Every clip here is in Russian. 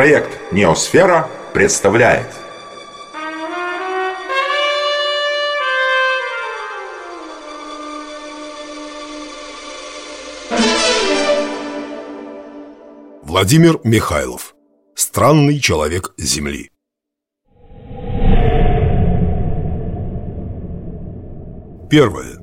Проект «Неосфера» представляет. Владимир Михайлов. Странный человек Земли. Первое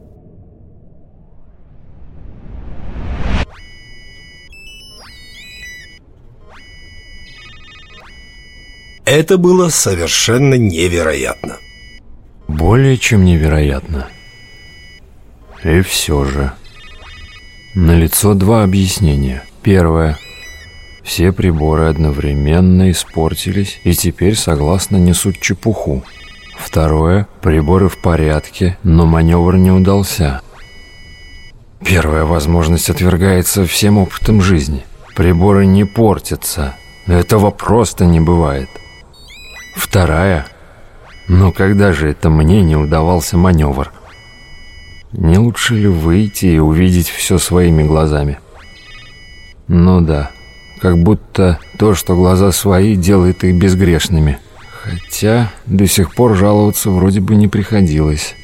Это было совершенно невероятно. Более чем невероятно. И все же. Налицо два объяснения. Первое. Все приборы одновременно испортились и теперь, согласно, несут чепуху. Второе. Приборы в порядке, но маневр не удался. Первая возможность отвергается всем опытом жизни. Приборы не портятся. Этого просто не бывает. Вторая. Но когда же это мне не удавался маневр? Не лучше ли выйти и увидеть все своими глазами? Ну да, как будто то, что глаза свои, делает их безгрешными. Хотя до сих пор жаловаться вроде бы не приходилось.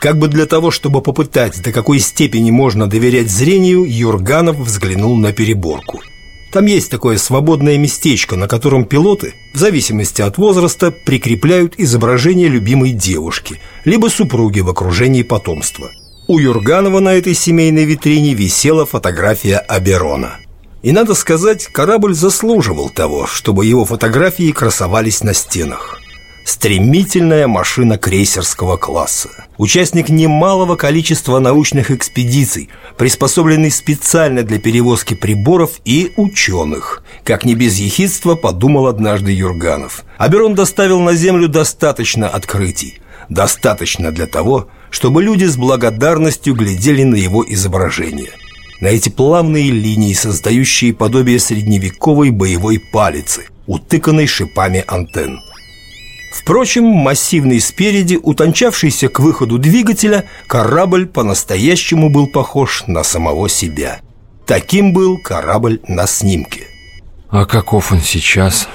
Как бы для того, чтобы попытать, до какой степени можно доверять зрению, Юрганов взглянул на переборку – там есть такое свободное местечко, на котором пилоты, в зависимости от возраста, прикрепляют изображение любимой девушки, либо супруги в окружении потомства. У Юрганова на этой семейной витрине висела фотография Аберона. И надо сказать, корабль заслуживал того, чтобы его фотографии красовались на стенах. Стремительная машина крейсерского класса. Участник немалого количества научных экспедиций, приспособленный специально для перевозки приборов и ученых. Как не без ехидства подумал однажды Юрганов. Аберон доставил на Землю достаточно открытий. Достаточно для того, чтобы люди с благодарностью глядели на его изображение. На эти плавные линии, создающие подобие средневековой боевой палицы, утыканной шипами антенн. Впрочем, массивный спереди, утончавшийся к выходу двигателя, корабль по-настоящему был похож на самого себя. Таким был корабль на снимке. А каков он сейчас?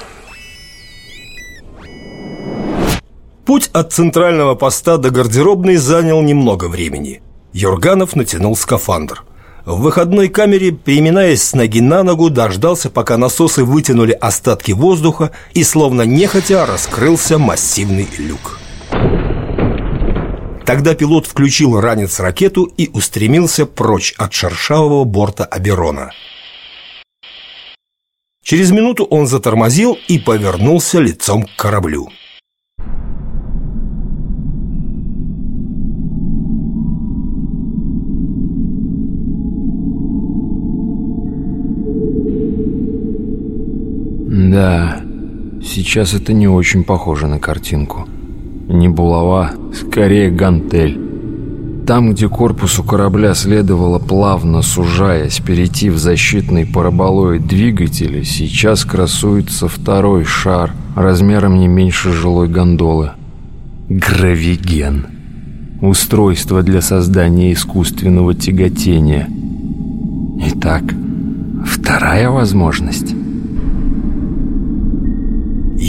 Путь от центрального поста до гардеробной занял немного времени. Юрганов натянул скафандр – в выходной камере, переминаясь с ноги на ногу, дождался, пока насосы вытянули остатки воздуха и, словно нехотя, раскрылся массивный люк. Тогда пилот включил ранец ракету и устремился прочь от шершавого борта Аберона. Через минуту он затормозил и повернулся лицом к кораблю. Да, сейчас это не очень похоже на картинку. Не булава, скорее гантель. Там, где корпус у корабля следовало плавно сужаясь перейти в защитный параболоид двигателя, сейчас красуется второй шар размером не меньше жилой гондолы. Гравиген. Устройство для создания искусственного тяготения. Итак, вторая возможность.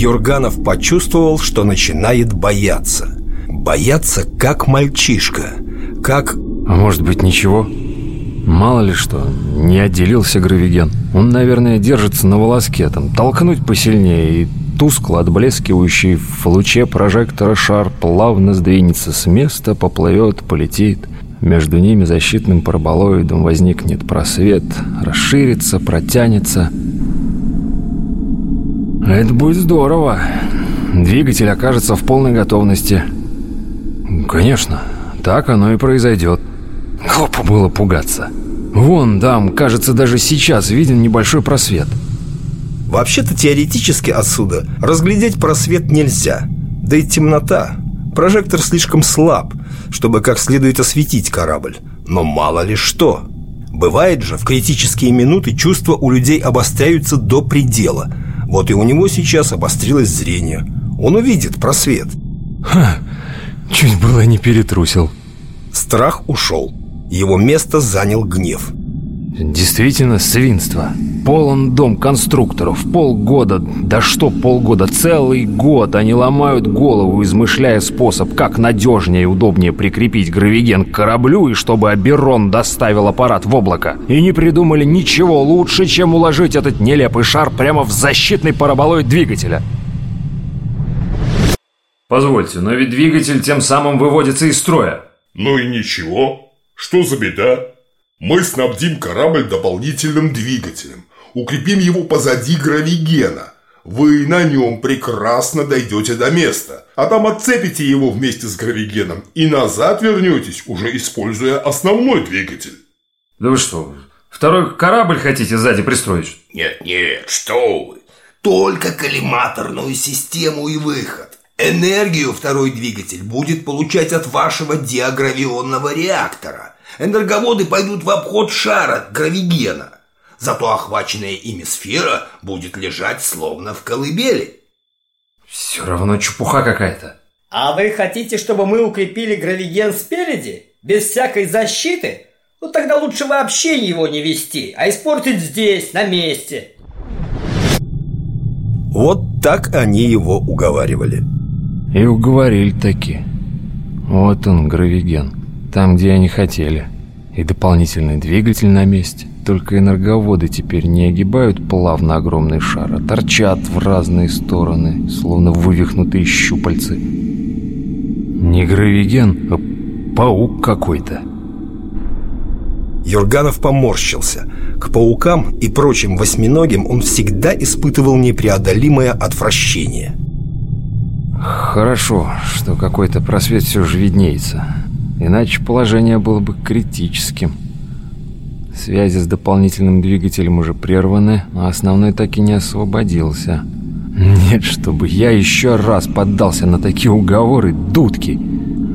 Юрганов почувствовал, что начинает бояться. Бояться, как мальчишка. Как... А может быть, ничего? Мало ли что, не отделился Гравиген. Он, наверное, держится на волоске, там, толкнуть посильнее, и тускло отблескивающий в луче прожектора шар плавно сдвинется с места, поплывет, полетит. Между ними защитным параболоидом возникнет просвет, расширится, протянется – это будет здорово. Двигатель окажется в полной готовности. Конечно, так оно и произойдет. Глупо было пугаться. Вон, дам, кажется, даже сейчас виден небольшой просвет. Вообще-то теоретически отсюда разглядеть просвет нельзя. Да и темнота. Прожектор слишком слаб, чтобы как следует осветить корабль. Но мало ли что. Бывает же, в критические минуты чувства у людей обостряются до предела – вот и у него сейчас обострилось зрение. Он увидит просвет. Ха, чуть было не перетрусил. Страх ушел. Его место занял гнев. Действительно свинство. Полон дом конструкторов. Полгода, да что полгода, целый год они ломают голову, измышляя способ, как надежнее и удобнее прикрепить гравиген к кораблю и чтобы Аберон доставил аппарат в облако. И не придумали ничего лучше, чем уложить этот нелепый шар прямо в защитный параболоид двигателя. Позвольте, но ведь двигатель тем самым выводится из строя. Ну и ничего. Что за беда? Мы снабдим корабль дополнительным двигателем, укрепим его позади гравигена. Вы на нем прекрасно дойдете до места, а там отцепите его вместе с гравигеном и назад вернетесь, уже используя основной двигатель. Да вы что, второй корабль хотите сзади пристроить? Нет, нет, что вы. Только коллиматорную систему и выход. Энергию второй двигатель будет получать от вашего диагравионного реактора. Энерговоды пойдут в обход шара гравигена. Зато охваченная ими сфера будет лежать словно в колыбели. Все равно чепуха какая-то. А вы хотите, чтобы мы укрепили гравиген спереди? Без всякой защиты? Ну тогда лучше вообще его не вести, а испортить здесь, на месте. Вот так они его уговаривали. И уговорили таки. Вот он, гравиген. Там, где они хотели. И дополнительный двигатель на месте. Только энерговоды теперь не огибают плавно огромный шар, а торчат в разные стороны, словно вывихнутые щупальцы. Не гравиген, а паук какой-то. Юрганов поморщился. К паукам и прочим восьминогим он всегда испытывал непреодолимое отвращение. Хорошо, что какой-то просвет все же виднеется. Иначе положение было бы критическим. Связи с дополнительным двигателем уже прерваны, а основной так и не освободился. Нет, чтобы я еще раз поддался на такие уговоры, дудки.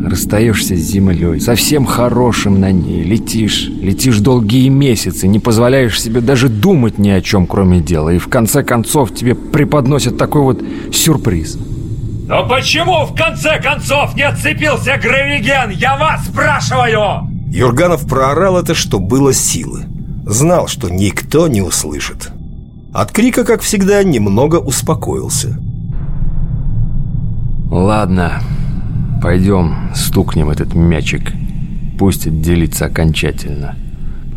Расстаешься с землей, совсем хорошим на ней, летишь, летишь долгие месяцы, не позволяешь себе даже думать ни о чем, кроме дела, и в конце концов тебе преподносят такой вот сюрприз – но почему в конце концов не отцепился Гравиген? Я вас спрашиваю! Юрганов проорал это, что было силы. Знал, что никто не услышит. От крика, как всегда, немного успокоился. Ладно, пойдем стукнем этот мячик. Пусть отделится окончательно.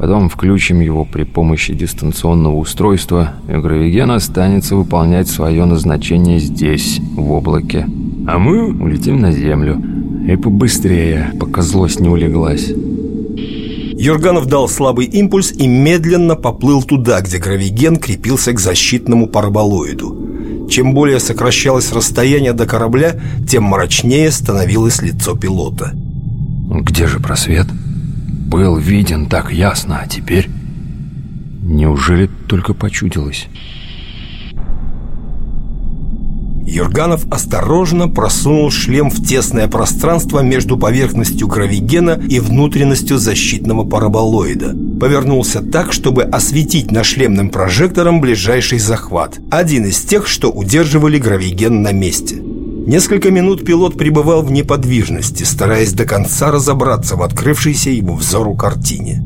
Потом включим его при помощи дистанционного устройства, и гравиген останется выполнять свое назначение здесь, в облаке. А мы улетим на Землю. И побыстрее, пока злость не улеглась. Юрганов дал слабый импульс и медленно поплыл туда, где гравиген крепился к защитному параболоиду. Чем более сокращалось расстояние до корабля, тем мрачнее становилось лицо пилота. «Где же просвет?» Был виден так ясно, а теперь... Неужели только почудилось? Юрганов осторожно просунул шлем в тесное пространство между поверхностью гравигена и внутренностью защитного параболоида. Повернулся так, чтобы осветить нашлемным прожектором ближайший захват. Один из тех, что удерживали гравиген на месте. Несколько минут пилот пребывал в неподвижности, стараясь до конца разобраться в открывшейся ему взору картине.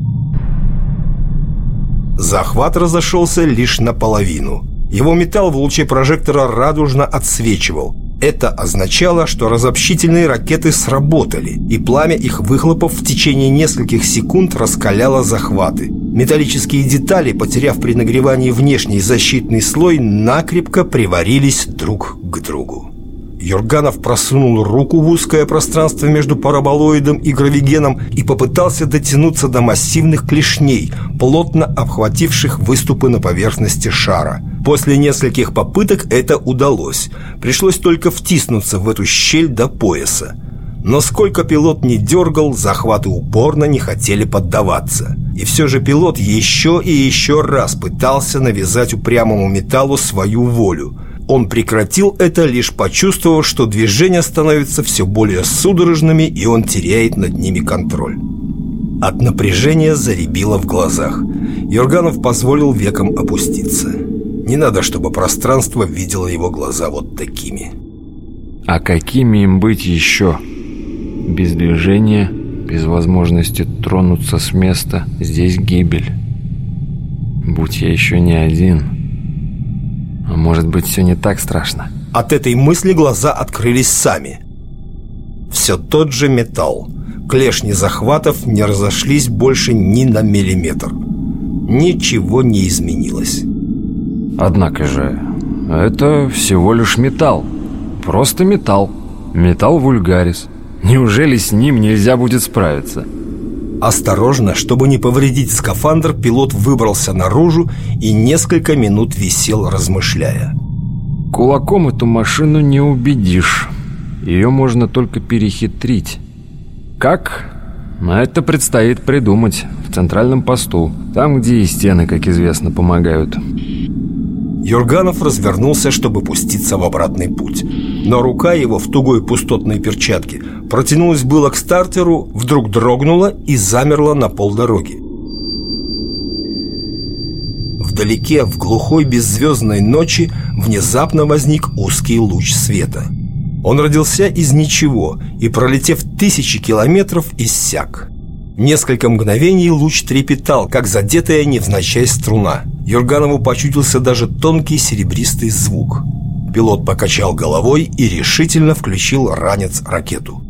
Захват разошелся лишь наполовину. Его металл в луче прожектора радужно отсвечивал. Это означало, что разобщительные ракеты сработали, и пламя их выхлопов в течение нескольких секунд раскаляло захваты. Металлические детали, потеряв при нагревании внешний защитный слой, накрепко приварились друг к другу. Юрганов просунул руку в узкое пространство между параболоидом и гравигеном и попытался дотянуться до массивных клешней, плотно обхвативших выступы на поверхности шара. После нескольких попыток это удалось. Пришлось только втиснуться в эту щель до пояса. Но сколько пилот не дергал, захваты упорно не хотели поддаваться. И все же пилот еще и еще раз пытался навязать упрямому металлу свою волю – он прекратил это, лишь почувствовав, что движения становятся все более судорожными, и он теряет над ними контроль. От напряжения заребило в глазах. Юрганов позволил векам опуститься. Не надо, чтобы пространство видело его глаза вот такими. А какими им быть еще? Без движения, без возможности тронуться с места, здесь гибель. Будь я еще не один. Может быть, все не так страшно. От этой мысли глаза открылись сами. Все тот же металл. Клешни захватов не разошлись больше ни на миллиметр. Ничего не изменилось. Однако же, это всего лишь металл. Просто металл. Металл вульгарис. Неужели с ним нельзя будет справиться? Осторожно, чтобы не повредить скафандр, пилот выбрался наружу и несколько минут висел, размышляя. Кулаком эту машину не убедишь. Ее можно только перехитрить. Как? На это предстоит придумать в центральном посту. Там, где и стены, как известно, помогают. Юрганов развернулся, чтобы пуститься в обратный путь. Но рука его в тугой пустотной перчатке протянулась было к стартеру, вдруг дрогнула и замерла на полдороги. Вдалеке, в глухой беззвездной ночи, внезапно возник узкий луч света. Он родился из ничего и, пролетев тысячи километров, иссяк. Несколько мгновений луч трепетал, как задетая невзначай струна. Юрганову почудился даже тонкий серебристый звук. Пилот покачал головой и решительно включил ранец ракету.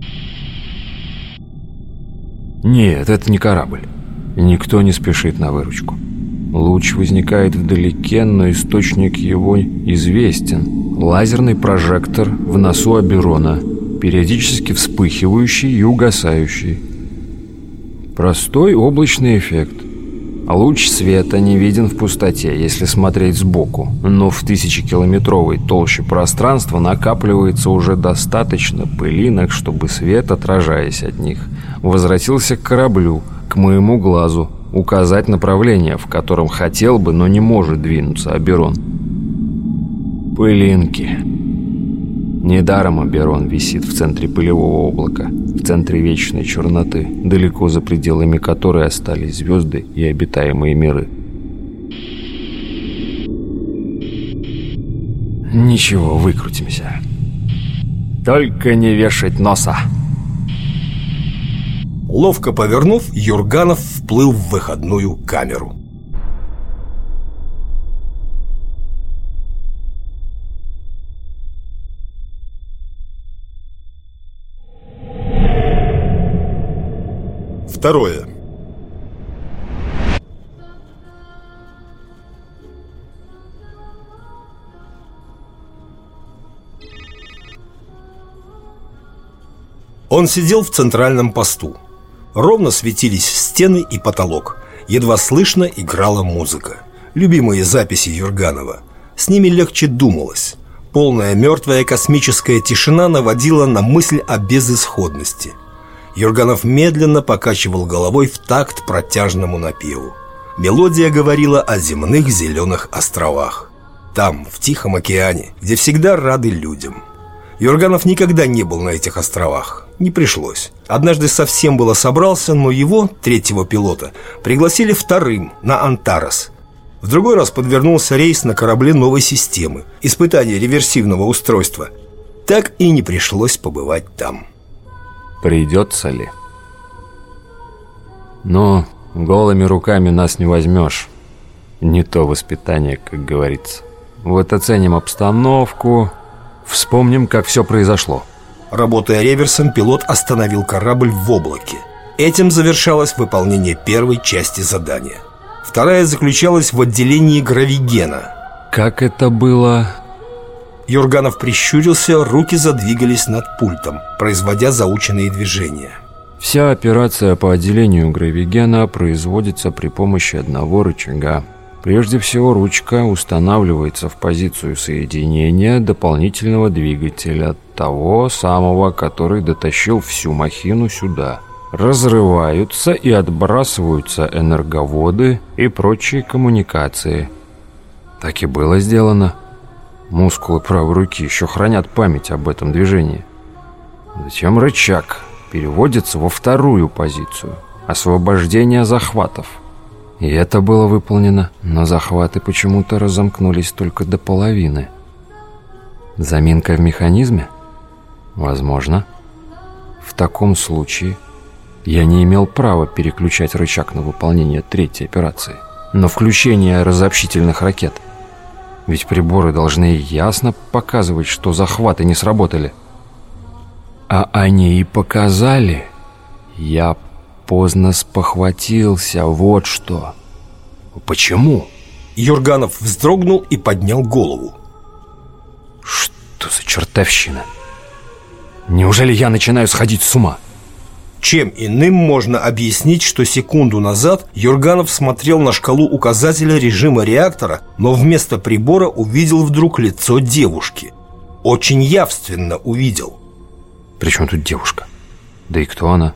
Нет, это не корабль. Никто не спешит на выручку. Луч возникает вдалеке, но источник его известен. Лазерный прожектор в носу Аберона, периодически вспыхивающий и угасающий. Простой облачный эффект. Луч света не виден в пустоте, если смотреть сбоку, но в тысячекилометровой толще пространства накапливается уже достаточно пылинок, чтобы свет, отражаясь от них, возвратился к кораблю, к моему глазу, указать направление, в котором хотел бы, но не может двинуться Аберон. Пылинки. Недаром Аберон висит в центре пылевого облака, в центре вечной черноты, далеко за пределами которой остались звезды и обитаемые миры. Ничего, выкрутимся. Только не вешать носа. Ловко повернув, Юрганов вплыл в выходную камеру. Второе. Он сидел в центральном посту. Ровно светились стены и потолок. Едва слышно играла музыка. Любимые записи Юрганова. С ними легче думалось. Полная мертвая космическая тишина наводила на мысль о безысходности – Юрганов медленно покачивал головой в такт протяжному напеву. Мелодия говорила о земных зеленых островах. Там, в Тихом океане, где всегда рады людям. Юрганов никогда не был на этих островах. Не пришлось. Однажды совсем было собрался, но его, третьего пилота, пригласили вторым, на Антарес. В другой раз подвернулся рейс на корабле новой системы. Испытание реверсивного устройства. Так и не пришлось побывать там. Придется ли? Но голыми руками нас не возьмешь. Не то воспитание, как говорится. Вот оценим обстановку, вспомним, как все произошло. Работая реверсом, пилот остановил корабль в облаке. Этим завершалось выполнение первой части задания. Вторая заключалась в отделении гравигена. Как это было? Юрганов прищурился, руки задвигались над пультом, производя заученные движения. Вся операция по отделению гравигена производится при помощи одного рычага. Прежде всего, ручка устанавливается в позицию соединения дополнительного двигателя, того самого, который дотащил всю махину сюда. Разрываются и отбрасываются энерговоды и прочие коммуникации. Так и было сделано. Мускулы правой руки еще хранят память об этом движении. Затем рычаг переводится во вторую позицию – освобождение захватов. И это было выполнено, но захваты почему-то разомкнулись только до половины. Заминка в механизме? Возможно. В таком случае я не имел права переключать рычаг на выполнение третьей операции. на включение разобщительных ракет. Ведь приборы должны ясно показывать, что захваты не сработали. А они и показали. Я поздно спохватился, вот что. Почему? Юрганов вздрогнул и поднял голову. Что за чертовщина? Неужели я начинаю сходить с ума? Чем иным можно объяснить, что секунду назад Юрганов смотрел на шкалу указателя режима реактора, но вместо прибора увидел вдруг лицо девушки. Очень явственно увидел. Причем тут девушка? Да и кто она?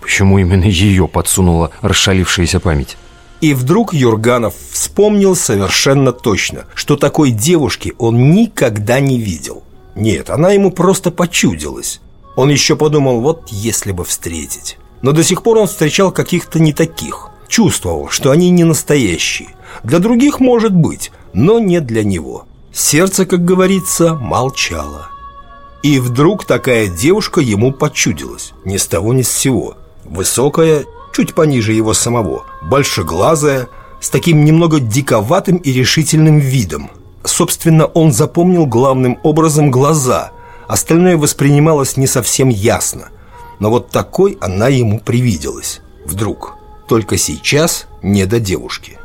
Почему именно ее подсунула расшалившаяся память? И вдруг Юрганов вспомнил совершенно точно, что такой девушки он никогда не видел. Нет, она ему просто почудилась. Он еще подумал, вот если бы встретить. Но до сих пор он встречал каких-то не таких. Чувствовал, что они не настоящие. Для других может быть, но не для него. Сердце, как говорится, молчало. И вдруг такая девушка ему почудилась. Ни с того ни с сего. Высокая, чуть пониже его самого, большеглазая, с таким немного диковатым и решительным видом. Собственно, он запомнил главным образом глаза. Остальное воспринималось не совсем ясно. Но вот такой она ему привиделась. Вдруг. Только сейчас не до девушки.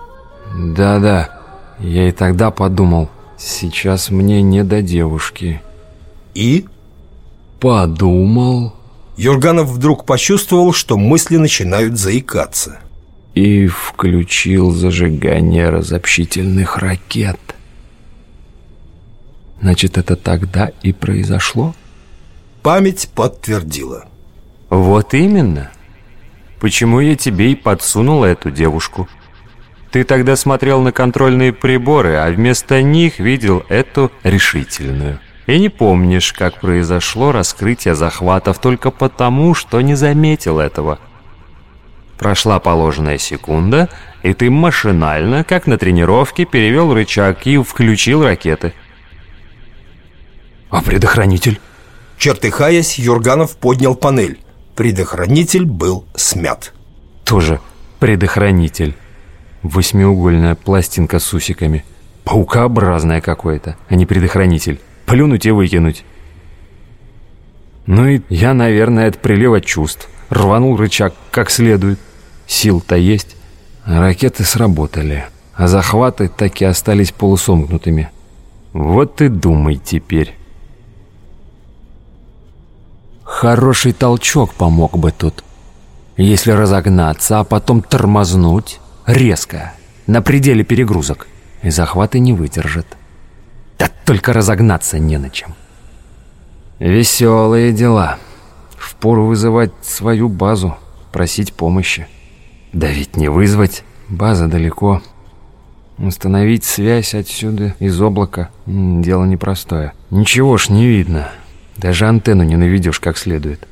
Да-да, я и тогда подумал, сейчас мне не до девушки. И? Подумал... Юрганов вдруг почувствовал, что мысли начинают заикаться. И включил зажигание разобщительных ракет. Значит, это тогда и произошло? Память подтвердила. Вот именно. Почему я тебе и подсунул эту девушку? Ты тогда смотрел на контрольные приборы, а вместо них видел эту решительную. И не помнишь, как произошло раскрытие захватов только потому, что не заметил этого. Прошла положенная секунда, и ты машинально, как на тренировке, перевел рычаг и включил ракеты. А предохранитель? Чертыхаясь, Юрганов поднял панель. Предохранитель был смят. Тоже предохранитель. Восьмиугольная пластинка с усиками. Паукообразная какое-то, а не предохранитель. Плюнуть и выкинуть. Ну и я, наверное, от прилива чувств. Рванул рычаг как следует. Сил-то есть. Ракеты сработали. А захваты так и остались полусомкнутыми. Вот и думай теперь. Хороший толчок помог бы тут. Если разогнаться, а потом тормознуть резко, на пределе перегрузок, и захваты не выдержат. Да только разогнаться не на чем. Веселые дела. Впору вызывать свою базу, просить помощи. Да ведь не вызвать, база далеко. Установить связь отсюда, из облака, дело непростое. Ничего ж не видно. Даже антенну не наведешь как следует.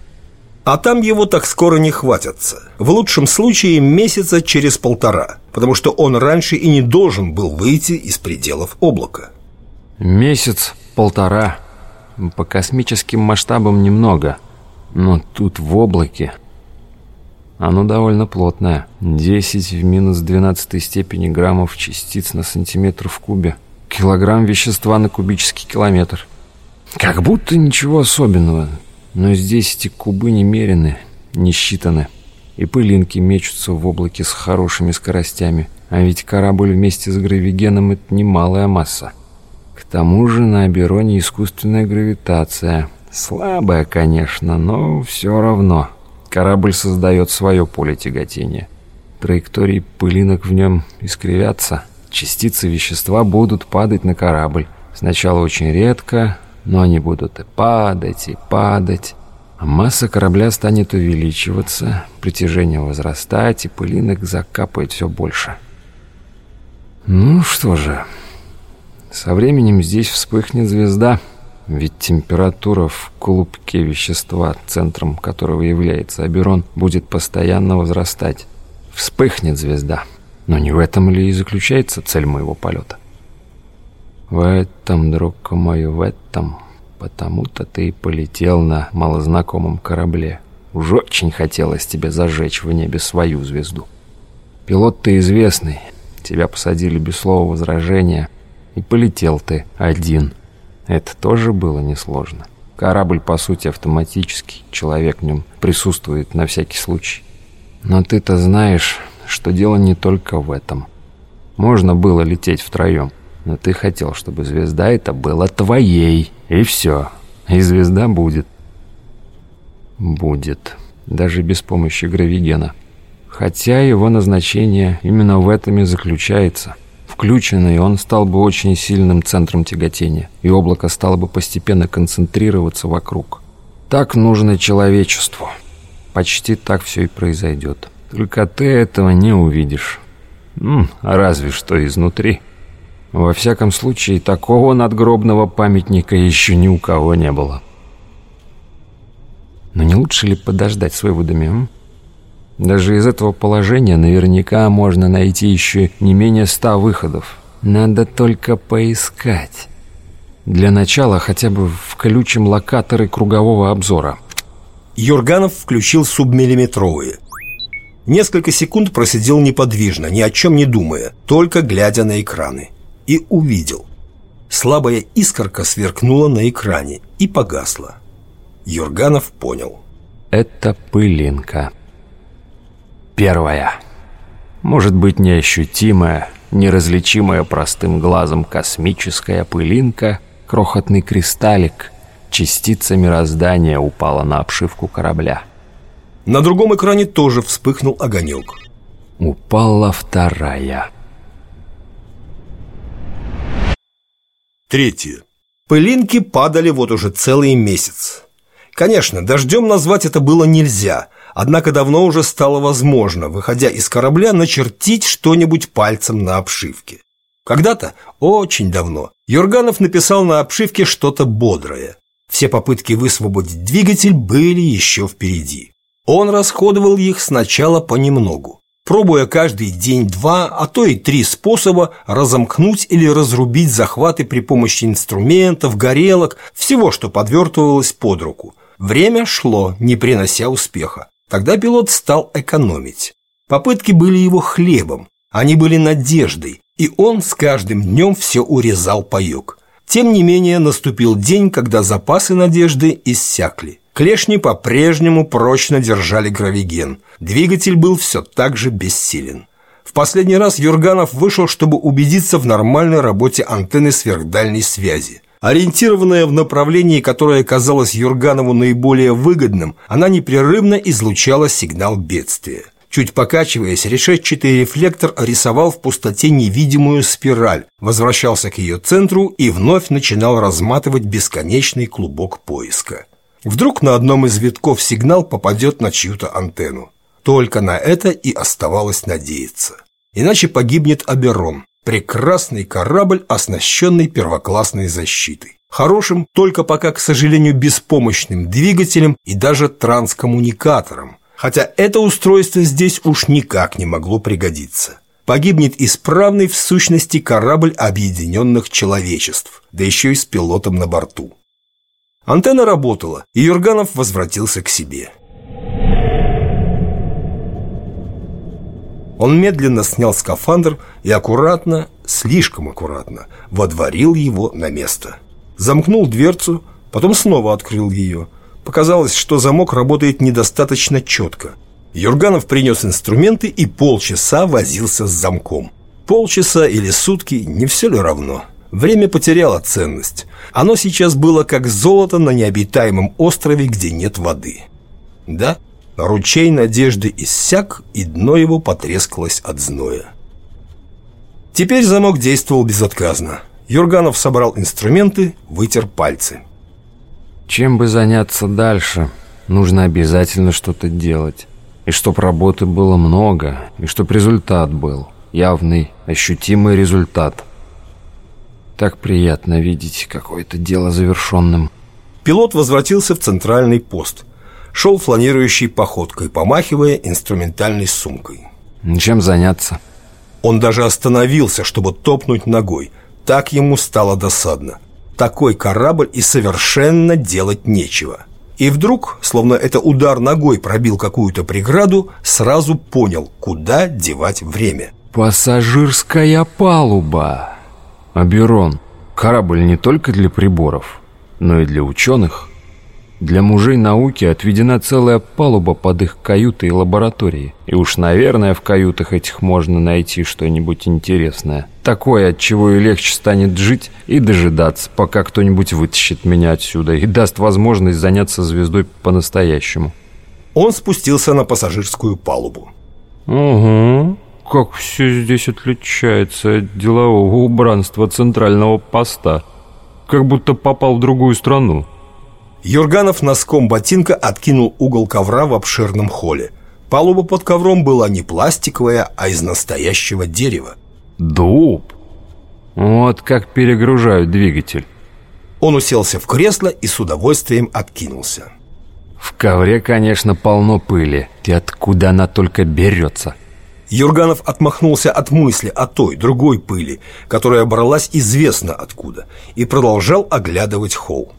А там его так скоро не хватятся. В лучшем случае месяца через полтора, потому что он раньше и не должен был выйти из пределов облака. Месяц, полтора. По космическим масштабам немного. Но тут в облаке оно довольно плотное. 10 в минус 12 степени граммов частиц на сантиметр в кубе. Килограмм вещества на кубический километр. Как будто ничего особенного. Но здесь эти кубы немерены, не считаны. И пылинки мечутся в облаке с хорошими скоростями. А ведь корабль вместе с гравигеном — это немалая масса. К тому же на Абероне искусственная гравитация. Слабая, конечно, но все равно. Корабль создает свое поле тяготения. Траектории пылинок в нем искривятся. Частицы вещества будут падать на корабль. Сначала очень редко, но они будут и падать, и падать. А масса корабля станет увеличиваться, притяжение возрастать, и пылинок закапает все больше. Ну что же, со временем здесь вспыхнет звезда, ведь температура в клубке вещества, центром которого является Аберон, будет постоянно возрастать. Вспыхнет звезда. Но не в этом ли и заключается цель моего полета? В этом, друг мой, в этом. Потому-то ты и полетел на малознакомом корабле. Уж очень хотелось тебе зажечь в небе свою звезду. Пилот ты известный, Тебя посадили без слова возражения, и полетел ты один. Это тоже было несложно. Корабль, по сути, автоматический, человек в нем присутствует на всякий случай. Но ты-то знаешь, что дело не только в этом. Можно было лететь втроем, но ты хотел, чтобы звезда эта была твоей, и все. И звезда будет. Будет. Даже без помощи гравигена. Хотя его назначение именно в этом и заключается. Включенный, он стал бы очень сильным центром тяготения, и облако стало бы постепенно концентрироваться вокруг. Так нужно человечеству. Почти так все и произойдет. Только ты этого не увидишь. М, разве что изнутри. Во всяком случае, такого надгробного памятника еще ни у кого не было. Но не лучше ли подождать с выводами, м? Даже из этого положения наверняка можно найти еще не менее ста выходов. Надо только поискать. Для начала хотя бы включим локаторы кругового обзора. Юрганов включил субмиллиметровые. Несколько секунд просидел неподвижно, ни о чем не думая, только глядя на экраны. И увидел. Слабая искорка сверкнула на экране и погасла. Юрганов понял. Это пылинка. Первая. Может быть неощутимая, неразличимая простым глазом космическая пылинка, крохотный кристаллик, частица мироздания упала на обшивку корабля. На другом экране тоже вспыхнул огонек. Упала вторая. Третье. Пылинки падали вот уже целый месяц. Конечно, дождем назвать это было нельзя, однако давно уже стало возможно, выходя из корабля, начертить что-нибудь пальцем на обшивке. Когда-то, очень давно, Юрганов написал на обшивке что-то бодрое. Все попытки высвободить двигатель были еще впереди. Он расходовал их сначала понемногу, пробуя каждый день два, а то и три способа разомкнуть или разрубить захваты при помощи инструментов, горелок, всего, что подвертывалось под руку. Время шло, не принося успеха. Тогда пилот стал экономить. Попытки были его хлебом, они были надеждой, и он с каждым днем все урезал паек. Тем не менее, наступил день, когда запасы надежды иссякли. Клешни по-прежнему прочно держали гравиген. Двигатель был все так же бессилен. В последний раз Юрганов вышел, чтобы убедиться в нормальной работе антенны сверхдальней связи. Ориентированная в направлении, которое казалось Юрганову наиболее выгодным, она непрерывно излучала сигнал бедствия. Чуть покачиваясь, решетчатый рефлектор рисовал в пустоте невидимую спираль, возвращался к ее центру и вновь начинал разматывать бесконечный клубок поиска. Вдруг на одном из витков сигнал попадет на чью-то антенну. Только на это и оставалось надеяться. Иначе погибнет Аберон, прекрасный корабль, оснащенный первоклассной защитой. Хорошим, только пока, к сожалению, беспомощным двигателем и даже транскоммуникатором. Хотя это устройство здесь уж никак не могло пригодиться. Погибнет исправный в сущности корабль объединенных человечеств, да еще и с пилотом на борту. Антенна работала, и Юрганов возвратился к себе. Он медленно снял скафандр и аккуратно, слишком аккуратно, водворил его на место. Замкнул дверцу, потом снова открыл ее. Показалось, что замок работает недостаточно четко. Юрганов принес инструменты и полчаса возился с замком. Полчаса или сутки, не все ли равно? Время потеряло ценность. Оно сейчас было как золото на необитаемом острове, где нет воды. Да, ручей надежды иссяк, и дно его потрескалось от зноя. Теперь замок действовал безотказно. Юрганов собрал инструменты, вытер пальцы. Чем бы заняться дальше? Нужно обязательно что-то делать. И чтоб работы было много, и чтоб результат был. Явный, ощутимый результат – так приятно видеть какое-то дело завершенным. Пилот возвратился в центральный пост. Шел фланирующей походкой, помахивая инструментальной сумкой. Чем заняться? Он даже остановился, чтобы топнуть ногой. Так ему стало досадно. Такой корабль и совершенно делать нечего. И вдруг, словно это удар ногой пробил какую-то преграду, сразу понял, куда девать время – Пассажирская палуба. Аберон. Корабль не только для приборов, но и для ученых. Для мужей науки отведена целая палуба под их каюты и лаборатории. И уж, наверное, в каютах этих можно найти что-нибудь интересное. Такое, от чего и легче станет жить и дожидаться, пока кто-нибудь вытащит меня отсюда и даст возможность заняться звездой по-настоящему. Он спустился на пассажирскую палубу. Угу. Как все здесь отличается от делового убранства центрального поста. Как будто попал в другую страну. Юрганов носком ботинка откинул угол ковра в обширном холле. Палуба под ковром была не пластиковая, а из настоящего дерева. Дуб? Вот как перегружают двигатель. Он уселся в кресло и с удовольствием откинулся. В ковре, конечно, полно пыли. И откуда она только берется? Юрганов отмахнулся от мысли о той, другой пыли, которая бралась известно откуда, и продолжал оглядывать холл.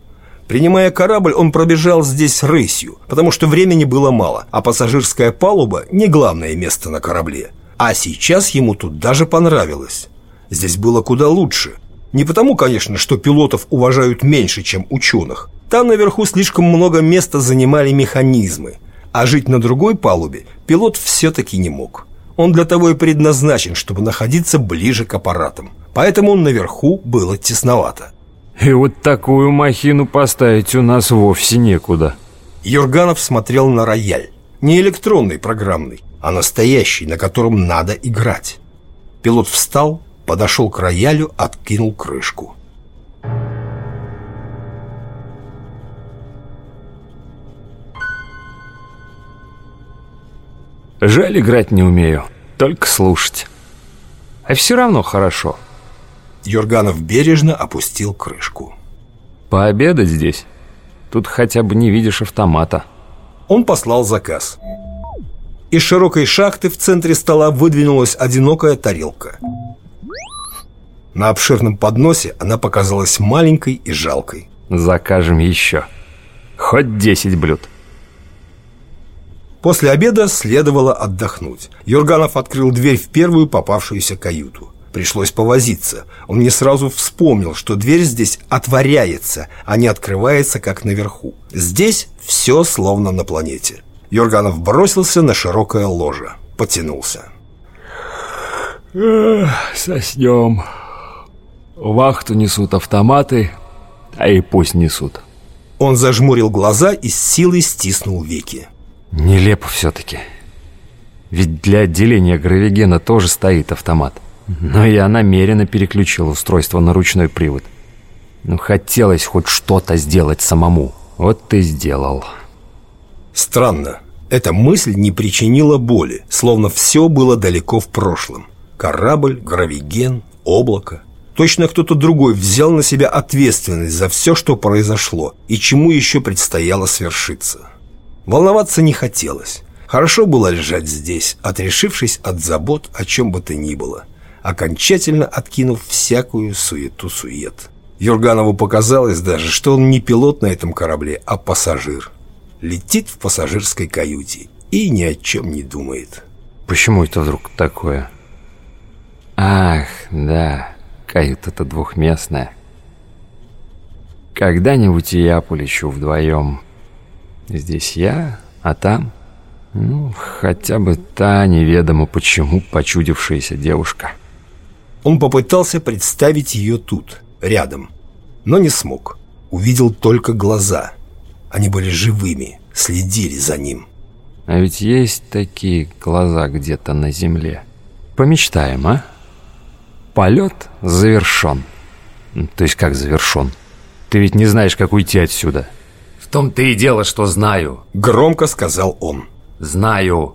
Принимая корабль, он пробежал здесь рысью, потому что времени было мало, а пассажирская палуба – не главное место на корабле. А сейчас ему тут даже понравилось. Здесь было куда лучше. Не потому, конечно, что пилотов уважают меньше, чем ученых. Там наверху слишком много места занимали механизмы. А жить на другой палубе пилот все-таки не мог. Он для того и предназначен, чтобы находиться ближе к аппаратам. Поэтому наверху было тесновато. И вот такую махину поставить у нас вовсе некуда. Юрганов смотрел на рояль. Не электронный программный, а настоящий, на котором надо играть. Пилот встал, подошел к роялю, откинул крышку. Жаль, играть не умею, только слушать. А все равно хорошо. Юрганов бережно опустил крышку. Пообедать здесь? Тут хотя бы не видишь автомата. Он послал заказ. Из широкой шахты в центре стола выдвинулась одинокая тарелка. На обширном подносе она показалась маленькой и жалкой. Закажем еще. Хоть 10 блюд. После обеда следовало отдохнуть. Юрганов открыл дверь в первую попавшуюся каюту. Пришлось повозиться. Он не сразу вспомнил, что дверь здесь отворяется, а не открывается, как наверху. Здесь все словно на планете. Юрганов бросился на широкое ложе. Потянулся. Соснем. Вахту несут автоматы, а и пусть несут. Он зажмурил глаза и с силой стиснул веки. Нелепо все-таки. Ведь для отделения гравигена тоже стоит автомат. Но я намеренно переключил устройство на ручной привод. Ну, хотелось хоть что-то сделать самому. Вот ты сделал. Странно. Эта мысль не причинила боли, словно все было далеко в прошлом. Корабль, гравиген, облако. Точно кто-то другой взял на себя ответственность за все, что произошло, и чему еще предстояло свершиться. Волноваться не хотелось. Хорошо было лежать здесь, отрешившись от забот о чем бы то ни было окончательно откинув всякую суету-сует. Юрганову показалось даже, что он не пилот на этом корабле, а пассажир. Летит в пассажирской каюте и ни о чем не думает. Почему это вдруг такое? Ах, да, каюта-то двухместная. Когда-нибудь я полечу вдвоем. Здесь я, а там... Ну, хотя бы та неведомо почему почудившаяся девушка. Он попытался представить ее тут, рядом, но не смог. Увидел только глаза. Они были живыми, следили за ним. А ведь есть такие глаза где-то на земле. Помечтаем, а? Полет завершен. То есть как завершен? Ты ведь не знаешь, как уйти отсюда. Том-то и дело, что знаю. Громко сказал он. Знаю.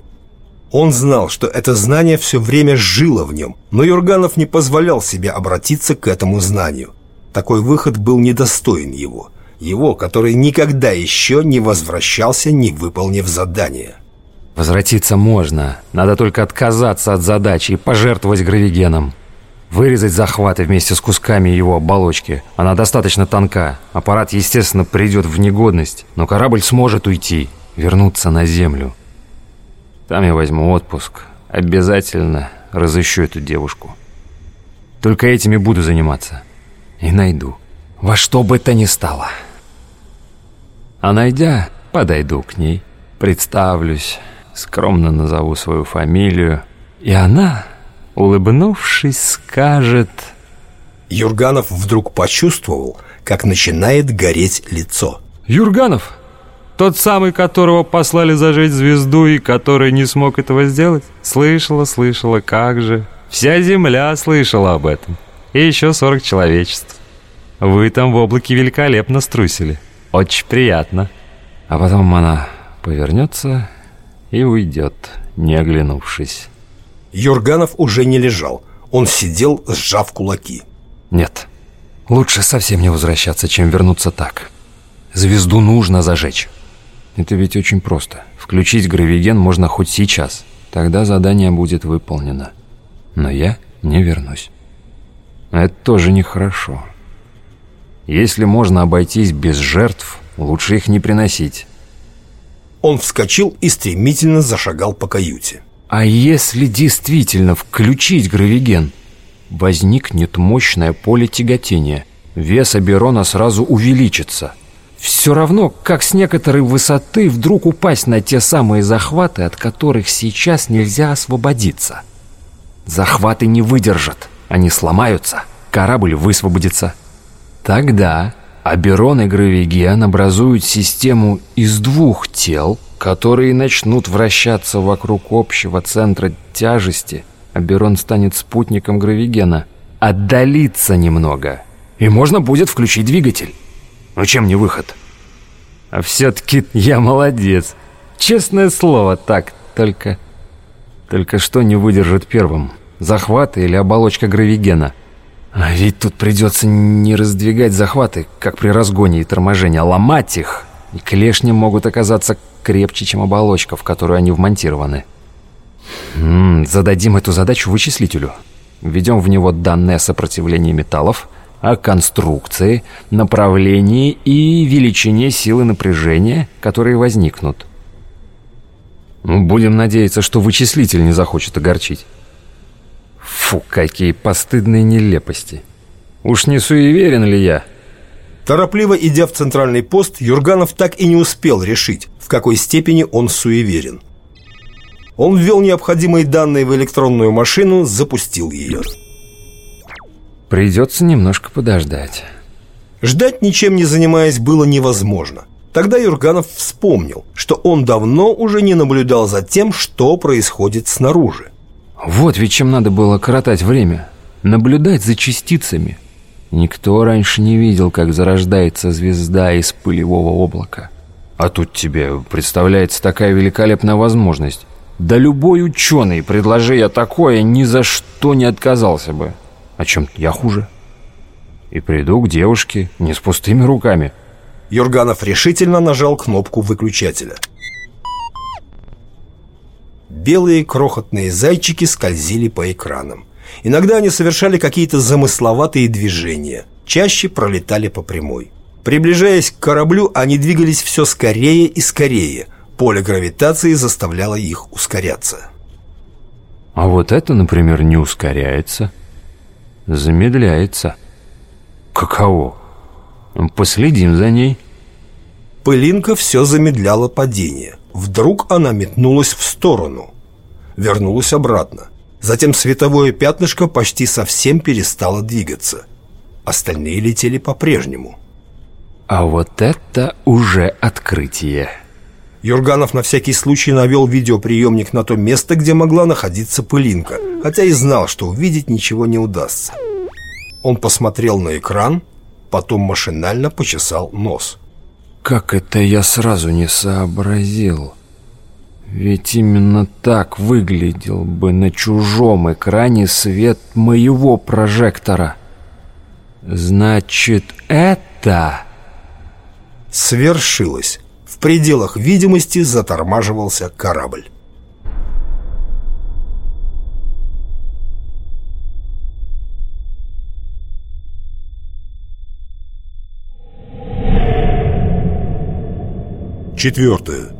Он знал, что это знание все время жило в нем, но Юрганов не позволял себе обратиться к этому знанию. Такой выход был недостоин его. Его, который никогда еще не возвращался, не выполнив задание. Возвратиться можно. Надо только отказаться от задачи и пожертвовать гравигеном. Вырезать захваты вместе с кусками его оболочки. Она достаточно тонка. Аппарат, естественно, придет в негодность, но корабль сможет уйти, вернуться на Землю. Там я возьму отпуск. Обязательно разыщу эту девушку. Только этими буду заниматься. И найду. Во что бы то ни стало. А найдя, подойду к ней, представлюсь, скромно назову свою фамилию, и она, улыбнувшись, скажет... Юрганов вдруг почувствовал, как начинает гореть лицо. «Юрганов? Тот самый, которого послали зажечь звезду и который не смог этого сделать? Слышала, слышала, как же. Вся земля слышала об этом. И еще 40 человечеств. Вы там в облаке великолепно струсили. Очень приятно». А потом она повернется и уйдет, не оглянувшись. Юрганов уже не лежал. Он сидел, сжав кулаки. Нет, лучше совсем не возвращаться, чем вернуться так. Звезду нужно зажечь. Это ведь очень просто. Включить гравиген можно хоть сейчас. Тогда задание будет выполнено. Но я не вернусь. Это тоже нехорошо. Если можно обойтись без жертв, лучше их не приносить. Он вскочил и стремительно зашагал по каюте. А если действительно включить гравиген, возникнет мощное поле тяготения. Вес Аберона сразу увеличится. Все равно, как с некоторой высоты вдруг упасть на те самые захваты, от которых сейчас нельзя освободиться. Захваты не выдержат, они сломаются, корабль высвободится. Тогда Аберон и Гравиген образуют систему из двух тел, которые начнут вращаться вокруг общего центра тяжести. Аберон станет спутником Гравигена. Отдалиться немного. И можно будет включить двигатель. Ну чем не выход? А все-таки я молодец. Честное слово, так, только... Только что не выдержит первым? Захваты или оболочка Гравигена? А ведь тут придется не раздвигать захваты, как при разгоне и торможении, а ломать их. И клешни могут оказаться крепче, чем оболочка, в которую они вмонтированы. М -м, зададим эту задачу вычислителю. Введем в него данные о сопротивлении металлов, о конструкции, направлении и величине силы напряжения, которые возникнут. Ну, будем надеяться, что вычислитель не захочет огорчить. Фу, какие постыдные нелепости. Уж не суеверен ли я? Торопливо идя в центральный пост, Юрганов так и не успел решить, в какой степени он суеверен. Он ввел необходимые данные в электронную машину, запустил ее. Придется немножко подождать. Ждать, ничем не занимаясь, было невозможно. Тогда Юрганов вспомнил, что он давно уже не наблюдал за тем, что происходит снаружи. Вот ведь чем надо было коротать время. Наблюдать за частицами. Никто раньше не видел, как зарождается звезда из пылевого облака. А тут тебе представляется такая великолепная возможность. Да любой ученый, предложи я такое, ни за что не отказался бы. А чем я хуже? И приду к девушке не с пустыми руками. Юрганов решительно нажал кнопку выключателя. Белые крохотные зайчики скользили по экранам. Иногда они совершали какие-то замысловатые движения, чаще пролетали по прямой. Приближаясь к кораблю, они двигались все скорее и скорее. Поле гравитации заставляло их ускоряться. А вот это, например, не ускоряется. Замедляется. Каково? Последим за ней. Пылинка все замедляла падение. Вдруг она метнулась в сторону. Вернулась обратно. Затем световое пятнышко почти совсем перестало двигаться. Остальные летели по-прежнему. А вот это уже открытие. Юрганов на всякий случай навел видеоприемник на то место, где могла находиться пылинка, хотя и знал, что увидеть ничего не удастся. Он посмотрел на экран, потом машинально почесал нос. Как это я сразу не сообразил? Ведь именно так выглядел бы на чужом экране свет моего прожектора. Значит, это... Свершилось. В пределах видимости затормаживался корабль. Четвертое.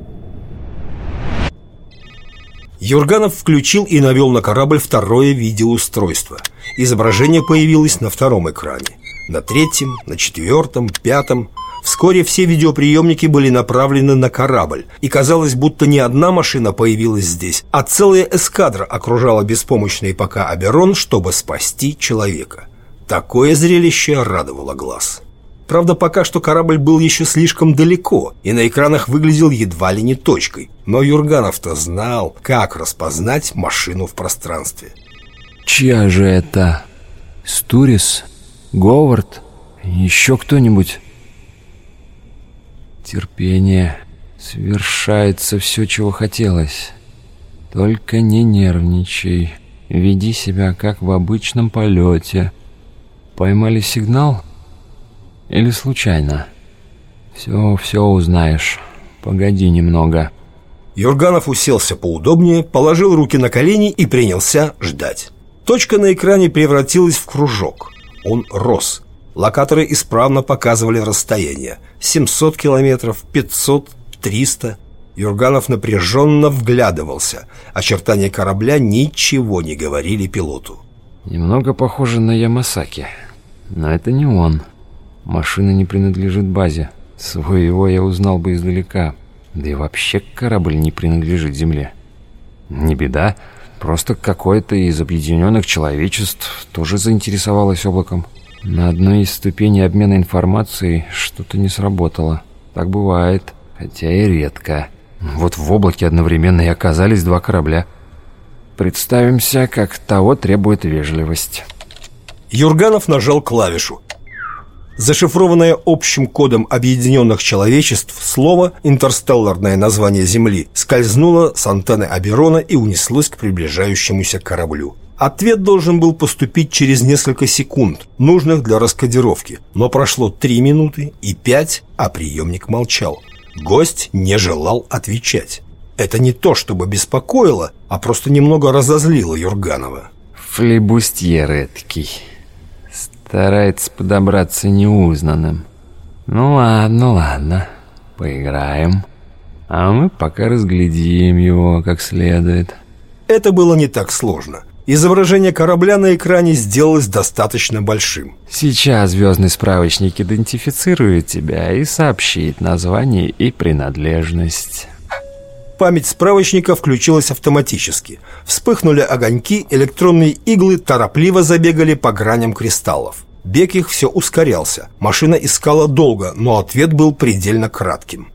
Юрганов включил и навел на корабль второе видеоустройство. Изображение появилось на втором экране. На третьем, на четвертом, пятом. Вскоре все видеоприемники были направлены на корабль, и казалось, будто не одна машина появилась здесь, а целая эскадра окружала беспомощный пока Аберон, чтобы спасти человека. Такое зрелище радовало глаз. Правда, пока что корабль был еще слишком далеко и на экранах выглядел едва ли не точкой. Но Юрганов-то знал, как распознать машину в пространстве. Чья же это? Стурис? Говард? Еще кто-нибудь? Терпение. Свершается все, чего хотелось. Только не нервничай. Веди себя, как в обычном полете. Поймали сигнал? Или случайно? Все, все узнаешь. Погоди немного. Юрганов уселся поудобнее, положил руки на колени и принялся ждать. Точка на экране превратилась в кружок. Он рос. Локаторы исправно показывали расстояние. 700 километров, 500, 300. Юрганов напряженно вглядывался. Очертания корабля ничего не говорили пилоту. Немного похоже на Ямасаки. Но это не он. Машина не принадлежит базе. Своего я узнал бы издалека. Да и вообще корабль не принадлежит Земле. Не беда. Просто какое-то из объединенных человечеств тоже заинтересовалось облаком. На одной из ступеней обмена информацией что-то не сработало. Так бывает, хотя и редко. Вот в облаке одновременно и оказались два корабля. Представимся, как того требует вежливость. Юрганов нажал клавишу. Зашифрованное общим кодом объединенных человечеств слово «интерстелларное название Земли» скользнуло с антенны Аберона и унеслось к приближающемуся кораблю. Ответ должен был поступить через несколько секунд, нужных для раскодировки, но прошло три минуты и пять, а приемник молчал. Гость не желал отвечать. Это не то, чтобы беспокоило, а просто немного разозлило Юрганова. Флебустьер эткий. Старается подобраться неузнанным. Ну ладно, ладно, поиграем. А мы пока разглядим его как следует. Это было не так сложно. Изображение корабля на экране сделалось достаточно большим. Сейчас звездный справочник идентифицирует тебя и сообщит название и принадлежность. Память справочника включилась автоматически. Вспыхнули огоньки, электронные иглы торопливо забегали по граням кристаллов. Бег их все ускорялся. Машина искала долго, но ответ был предельно кратким.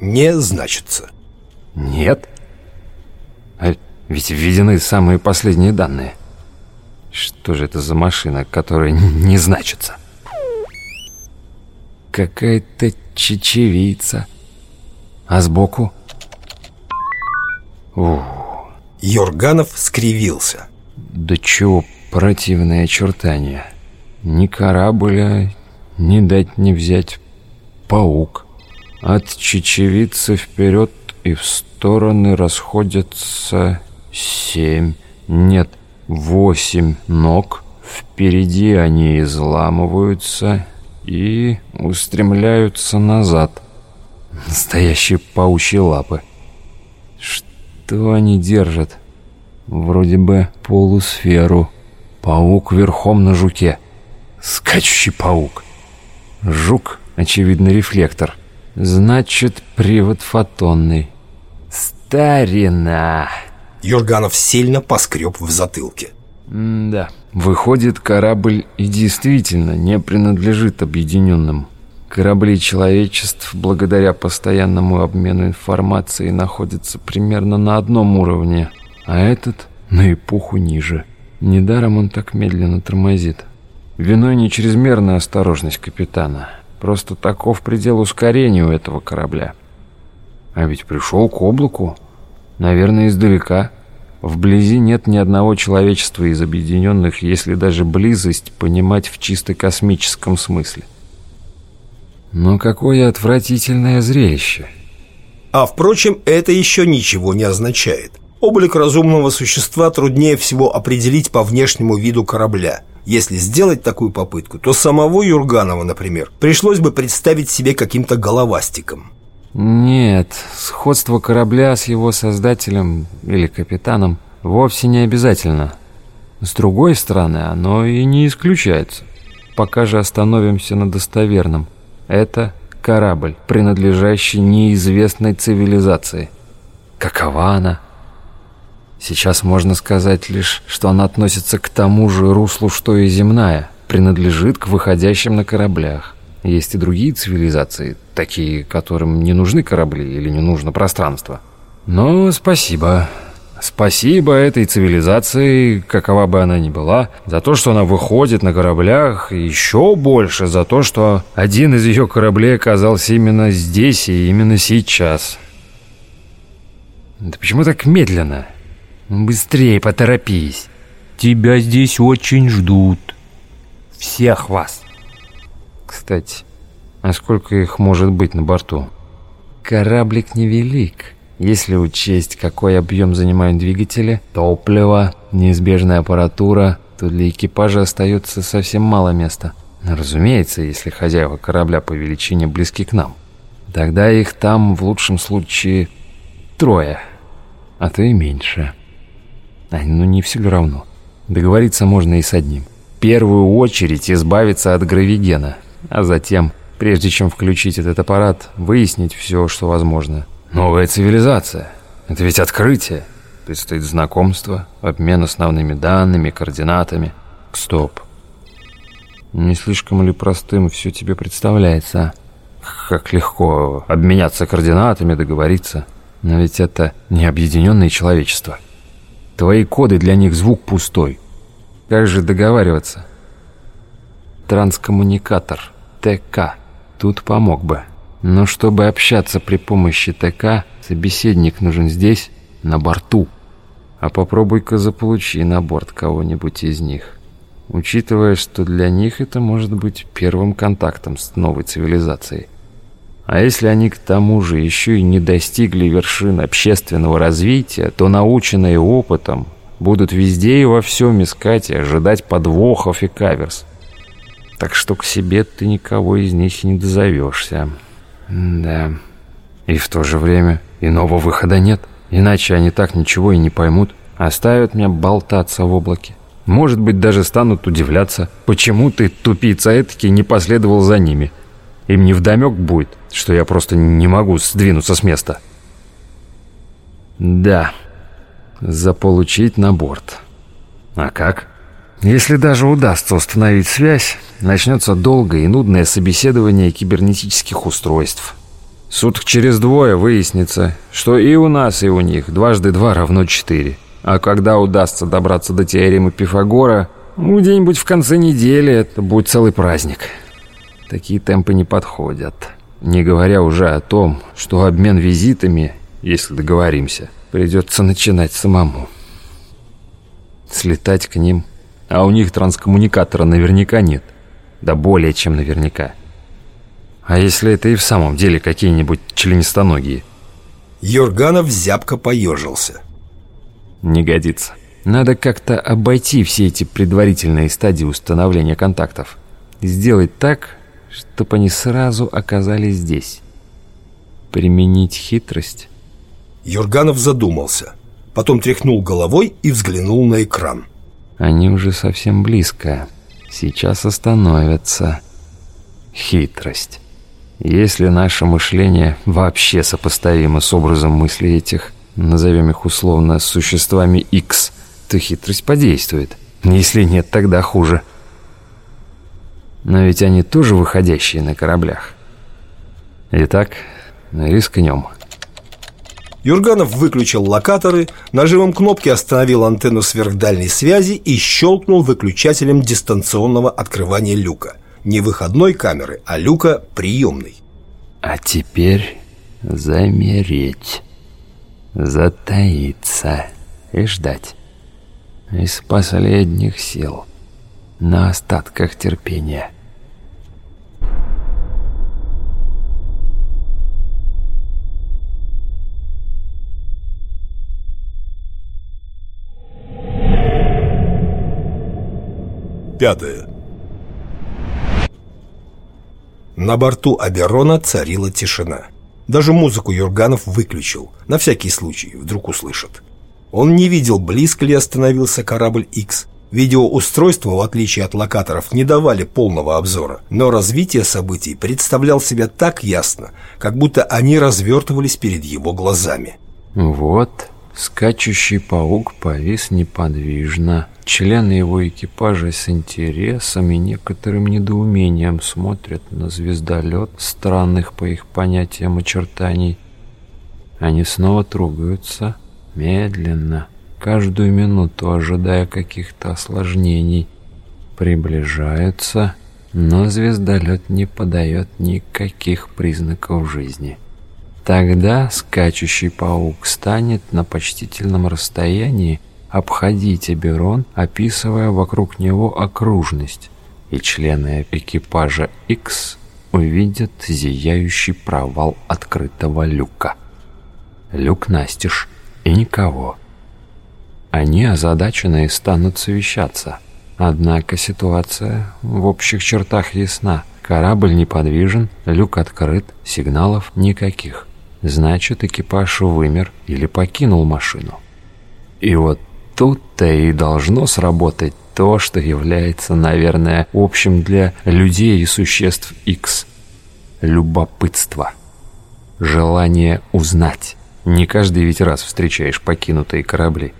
Не значится. Нет? А ведь введены самые последние данные. Что же это за машина, которая не значится? Какая-то чечевица. А сбоку? Ух. Йорганов скривился. Да чего противное очертание. Ни корабля, ни дать не взять. Паук. От чечевицы вперед и в стороны расходятся семь, нет, восемь ног. Впереди они изламываются и устремляются назад. Настоящие паучьи лапы. Что они держат? Вроде бы полусферу. Паук верхом на жуке. Скачущий паук. Жук, очевидно, рефлектор. Значит, привод фотонный. Старина. Юрганов сильно поскреб в затылке. да, выходит, корабль и действительно не принадлежит объединенным. Корабли человечеств, благодаря постоянному обмену информацией, находятся примерно на одном уровне, а этот на эпоху ниже. Недаром он так медленно тормозит. Виной не чрезмерная осторожность капитана. Просто таков предел ускорения у этого корабля. А ведь пришел к облаку, наверное, издалека. Вблизи нет ни одного человечества из объединенных, если даже близость понимать в чисто космическом смысле. Но какое отвратительное зрелище. А впрочем, это еще ничего не означает. Облик разумного существа труднее всего определить по внешнему виду корабля. Если сделать такую попытку, то самого Юрганова, например, пришлось бы представить себе каким-то головастиком. Нет, сходство корабля с его создателем или капитаном вовсе не обязательно. С другой стороны, оно и не исключается. Пока же остановимся на достоверном. Это корабль, принадлежащий неизвестной цивилизации. Какова она? Сейчас можно сказать лишь, что она относится к тому же руслу, что и земная, принадлежит к выходящим на кораблях. Есть и другие цивилизации, такие, которым не нужны корабли или не нужно пространство. Но спасибо. Спасибо этой цивилизации, какова бы она ни была, за то, что она выходит на кораблях, и еще больше за то, что один из ее кораблей оказался именно здесь и именно сейчас. Да почему так медленно? Быстрее поторопись. Тебя здесь очень ждут. Всех вас. Кстати, а сколько их может быть на борту? Кораблик невелик. Если учесть, какой объем занимают двигатели, топливо, неизбежная аппаратура, то для экипажа остается совсем мало места. Разумеется, если хозяева корабля по величине близки к нам. Тогда их там в лучшем случае трое, а то и меньше. А, ну не все ли равно. Договориться можно и с одним. В первую очередь избавиться от гравигена, а затем, прежде чем включить этот аппарат, выяснить все, что возможно. Новая цивилизация. Это ведь открытие. Предстоит знакомство, обмен основными данными, координатами. Стоп. Не слишком ли простым все тебе представляется, а? Как легко обменяться координатами, договориться. Но ведь это не объединенное человечество. Твои коды для них звук пустой. Как же договариваться? Транскоммуникатор. ТК. Тут помог бы. Но чтобы общаться при помощи ТК, собеседник нужен здесь, на борту. А попробуй-ка заполучи на борт кого-нибудь из них. Учитывая, что для них это может быть первым контактом с новой цивилизацией. А если они к тому же еще и не достигли вершин общественного развития, то наученные опытом будут везде и во всем искать и ожидать подвохов и каверс. Так что к себе ты никого из них не дозовешься. Да. И в то же время иного выхода нет. Иначе они так ничего и не поймут. Оставят меня болтаться в облаке. Может быть, даже станут удивляться, почему ты, тупица этакий, не последовал за ними. Им не вдомек будет, что я просто не могу сдвинуться с места. Да, заполучить на борт. А как? Если даже удастся установить связь, начнется долгое и нудное собеседование кибернетических устройств. Суток через двое выяснится, что и у нас, и у них дважды два равно четыре. А когда удастся добраться до теоремы Пифагора, ну, где-нибудь в конце недели это будет целый праздник. Такие темпы не подходят. Не говоря уже о том, что обмен визитами, если договоримся, придется начинать самому. Слетать к ним, а у них транскоммуникатора наверняка нет. Да более чем наверняка. А если это и в самом деле какие-нибудь членистоногие? Юрганов зябко поежился. Не годится. Надо как-то обойти все эти предварительные стадии установления контактов. Сделать так, чтобы они сразу оказались здесь. Применить хитрость. Юрганов задумался. Потом тряхнул головой и взглянул на экран. Они уже совсем близко. Сейчас остановятся. Хитрость. Если наше мышление вообще сопоставимо с образом мысли этих, назовем их условно существами X, то хитрость подействует. Если нет, тогда хуже. Но ведь они тоже выходящие на кораблях. Итак, рискнем. Юрганов выключил локаторы, нажимом кнопки остановил антенну сверхдальней связи и щелкнул выключателем дистанционного открывания люка. Не выходной камеры, а люка приемной. А теперь замереть, затаиться и ждать. Из последних сил, на остатках терпения. Пятое. На борту Аберона царила тишина. Даже музыку Юрганов выключил, на всякий случай, вдруг услышат. Он не видел, близко ли остановился корабль X. Видеоустройства, в отличие от локаторов, не давали полного обзора, но развитие событий представлял себя так ясно, как будто они развертывались перед его глазами. Вот, скачущий паук повис неподвижно. Члены его экипажа с интересом и некоторым недоумением смотрят на звездолет, странных по их понятиям очертаний. Они снова трогаются, медленно, каждую минуту ожидая каких-то осложнений. Приближаются, но звездолет не подает никаких признаков жизни. Тогда скачущий паук станет на почтительном расстоянии обходить Эберон, описывая вокруг него окружность, и члены экипажа X увидят зияющий провал открытого люка. Люк настежь, и никого. Они озадаченные станут совещаться. Однако ситуация в общих чертах ясна. Корабль неподвижен, люк открыт, сигналов никаких. Значит, экипаж вымер или покинул машину. И вот тут-то и должно сработать то, что является, наверное, общим для людей и существ X. Любопытство. Желание узнать. Не каждый ведь раз встречаешь покинутые корабли.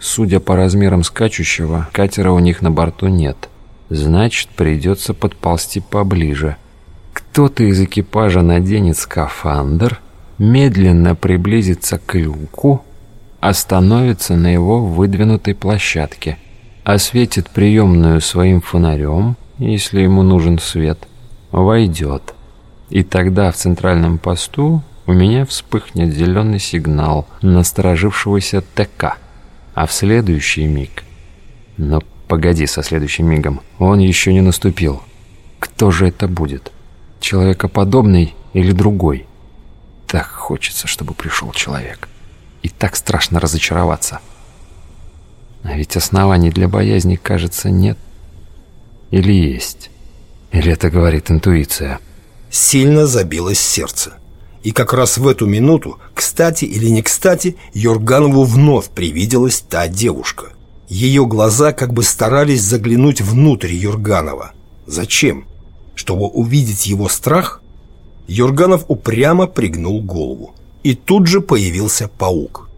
Судя по размерам скачущего, катера у них на борту нет. Значит, придется подползти поближе. Кто-то из экипажа наденет скафандр, медленно приблизится к люку, остановится на его выдвинутой площадке, осветит приемную своим фонарем, если ему нужен свет, войдет. И тогда в центральном посту у меня вспыхнет зеленый сигнал насторожившегося ТК, а в следующий миг... Но погоди со следующим мигом, он еще не наступил. Кто же это будет? Человекоподобный или другой? Так хочется, чтобы пришел человек. И так страшно разочароваться. А ведь оснований для боязни, кажется, нет. Или есть. Или это говорит интуиция. Сильно забилось сердце. И как раз в эту минуту, кстати или не кстати, Йорганову вновь привиделась та девушка. Ее глаза как бы старались заглянуть внутрь Юрганова. Зачем? Чтобы увидеть его страх? Юрганов упрямо пригнул голову. И тут же появился паук.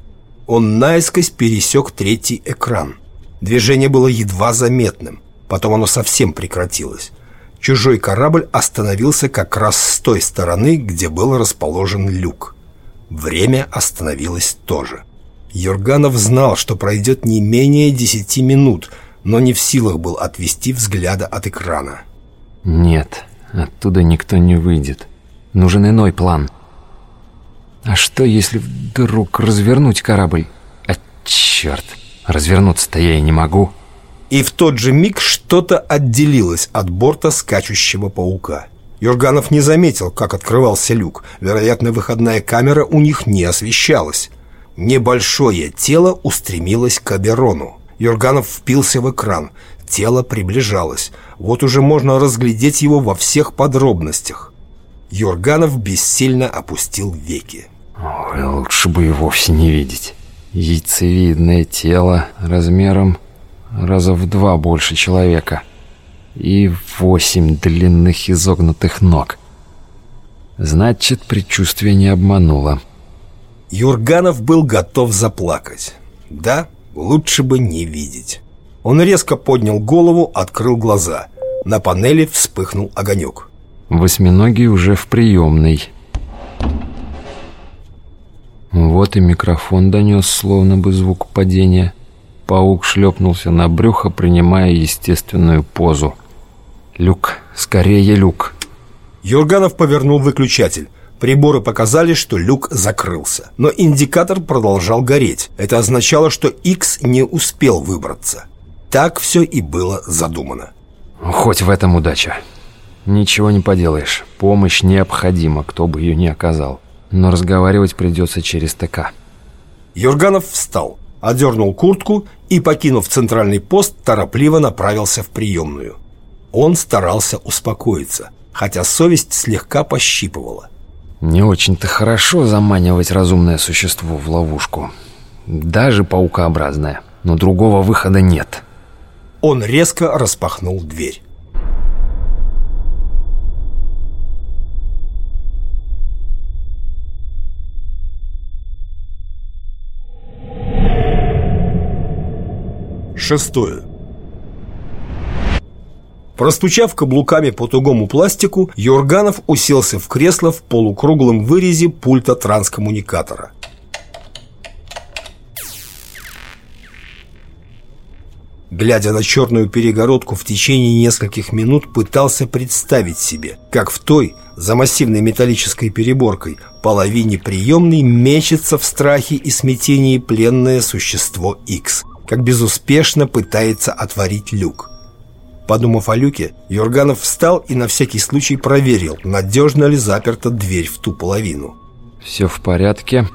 Он наискось пересек третий экран. Движение было едва заметным. Потом оно совсем прекратилось. Чужой корабль остановился как раз с той стороны, где был расположен люк. Время остановилось тоже. Юрганов знал, что пройдет не менее десяти минут, но не в силах был отвести взгляда от экрана. Нет, оттуда никто не выйдет. Нужен иной план. А что, если вдруг развернуть корабль? А черт, развернуться-то я и не могу. И в тот же миг что-то отделилось от борта скачущего паука. Юрганов не заметил, как открывался люк. Вероятно, выходная камера у них не освещалась. Небольшое тело устремилось к Аберону. Юрганов впился в экран. Тело приближалось. Вот уже можно разглядеть его во всех подробностях. Юрганов бессильно опустил веки. Ой, лучше бы и вовсе не видеть. Яйцевидное тело размером раза в два больше человека. И восемь длинных изогнутых ног. Значит, предчувствие не обмануло. Юрганов был готов заплакать. Да, лучше бы не видеть. Он резко поднял голову, открыл глаза. На панели вспыхнул огонек. Восьминогий уже в приемной. Вот и микрофон донес, словно бы звук падения. Паук шлепнулся на брюхо, принимая естественную позу. «Люк! Скорее, люк!» Юрганов повернул выключатель. Приборы показали, что люк закрылся. Но индикатор продолжал гореть. Это означало, что X не успел выбраться. Так все и было задумано. Хоть в этом удача. Ничего не поделаешь. Помощь необходима, кто бы ее ни оказал. Но разговаривать придется через ТК. Юрганов встал одернул куртку и, покинув центральный пост, торопливо направился в приемную. Он старался успокоиться, хотя совесть слегка пощипывала. Не очень-то хорошо заманивать разумное существо в ловушку. Даже паукообразное. Но другого выхода нет. Он резко распахнул дверь. Шестое. Простучав каблуками по тугому пластику, Юрганов уселся в кресло в полукруглом вырезе пульта транскоммуникатора. Глядя на черную перегородку в течение нескольких минут пытался представить себе, как в той, за массивной металлической переборкой, половине приемной мечется в страхе и смятении пленное существо X, как безуспешно пытается отворить люк. Подумав о люке, Юрганов встал и на всякий случай проверил, надежно ли заперта дверь в ту половину. Все в порядке,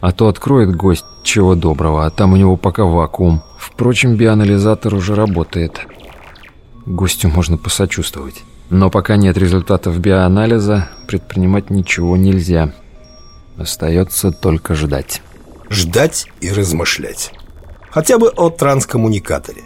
а то откроет гость чего доброго, а там у него пока вакуум. Впрочем, биоанализатор уже работает. Гостю можно посочувствовать. Но пока нет результатов биоанализа, предпринимать ничего нельзя. Остается только ждать. Ждать и размышлять. Хотя бы о транскоммуникаторе.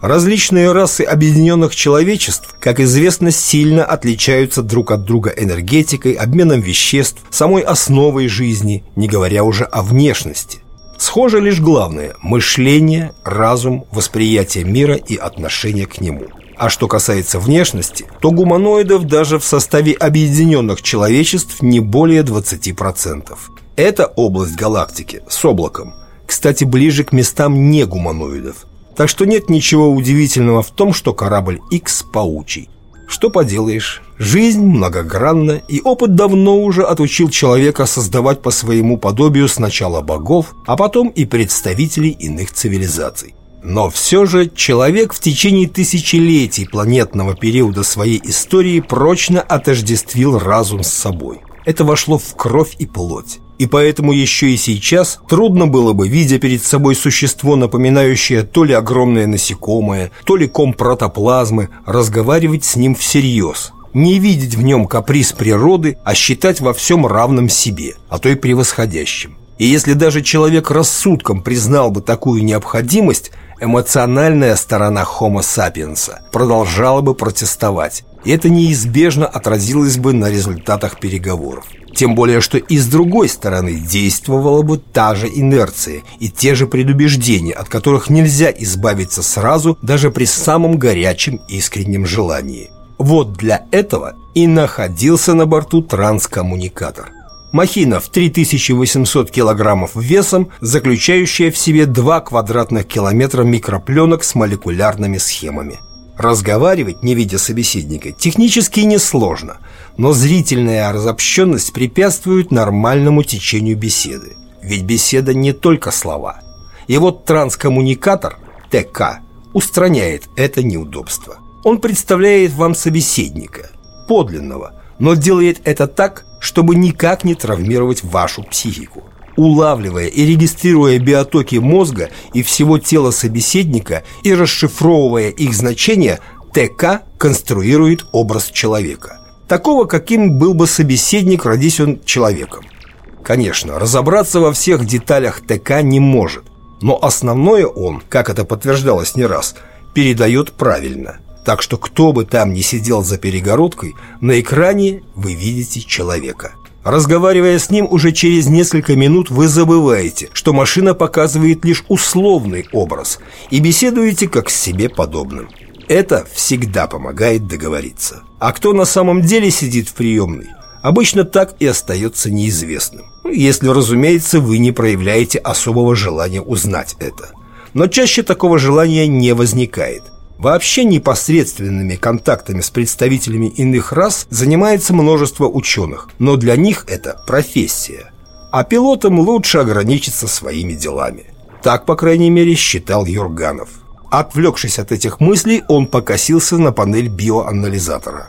Различные расы объединенных человечеств, как известно, сильно отличаются друг от друга энергетикой, обменом веществ, самой основой жизни, не говоря уже о внешности. Схоже лишь главное – мышление, разум, восприятие мира и отношение к нему. А что касается внешности, то гуманоидов даже в составе объединенных человечеств не более 20%. Это область галактики с облаком, кстати, ближе к местам негуманоидов – так что нет ничего удивительного в том, что корабль X паучий. Что поделаешь, жизнь многогранна, и опыт давно уже отучил человека создавать по своему подобию сначала богов, а потом и представителей иных цивилизаций. Но все же человек в течение тысячелетий планетного периода своей истории прочно отождествил разум с собой. Это вошло в кровь и плоть. И поэтому еще и сейчас трудно было бы, видя перед собой существо, напоминающее то ли огромное насекомое, то ли ком протоплазмы, разговаривать с ним всерьез. Не видеть в нем каприз природы, а считать во всем равным себе, а то и превосходящим. И если даже человек рассудком признал бы такую необходимость, эмоциональная сторона Homo sapiens продолжала бы протестовать. И это неизбежно отразилось бы на результатах переговоров. Тем более, что и с другой стороны действовала бы та же инерция и те же предубеждения, от которых нельзя избавиться сразу даже при самом горячем искреннем желании. Вот для этого и находился на борту транскоммуникатор. Махина в 3800 килограммов весом, заключающая в себе 2 квадратных километра микропленок с молекулярными схемами. Разговаривать, не видя собеседника, технически несложно, но зрительная разобщенность препятствует нормальному течению беседы. Ведь беседа не только слова. И вот транскоммуникатор, ТК, устраняет это неудобство. Он представляет вам собеседника, подлинного, но делает это так, чтобы никак не травмировать вашу психику улавливая и регистрируя биотоки мозга и всего тела собеседника и расшифровывая их значения, ТК конструирует образ человека. Такого, каким был бы собеседник, родись он человеком. Конечно, разобраться во всех деталях ТК не может, но основное он, как это подтверждалось не раз, передает правильно. Так что кто бы там ни сидел за перегородкой, на экране вы видите человека – Разговаривая с ним уже через несколько минут вы забываете, что машина показывает лишь условный образ и беседуете как с себе подобным. Это всегда помогает договориться. А кто на самом деле сидит в приемной, обычно так и остается неизвестным. Если, разумеется, вы не проявляете особого желания узнать это. Но чаще такого желания не возникает. Вообще непосредственными контактами с представителями иных рас занимается множество ученых, но для них это профессия. А пилотам лучше ограничиться своими делами. Так, по крайней мере, считал Юрганов. Отвлекшись от этих мыслей, он покосился на панель биоанализатора.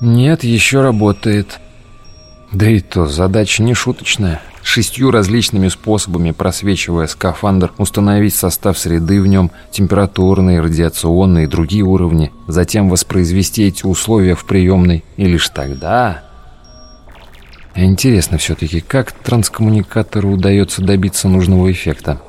«Нет, еще работает. Да и то, задача не шуточная» шестью различными способами просвечивая скафандр, установить состав среды в нем, температурные, радиационные и другие уровни, затем воспроизвести эти условия в приемной, и лишь тогда... Интересно все-таки, как транскоммуникатору удается добиться нужного эффекта?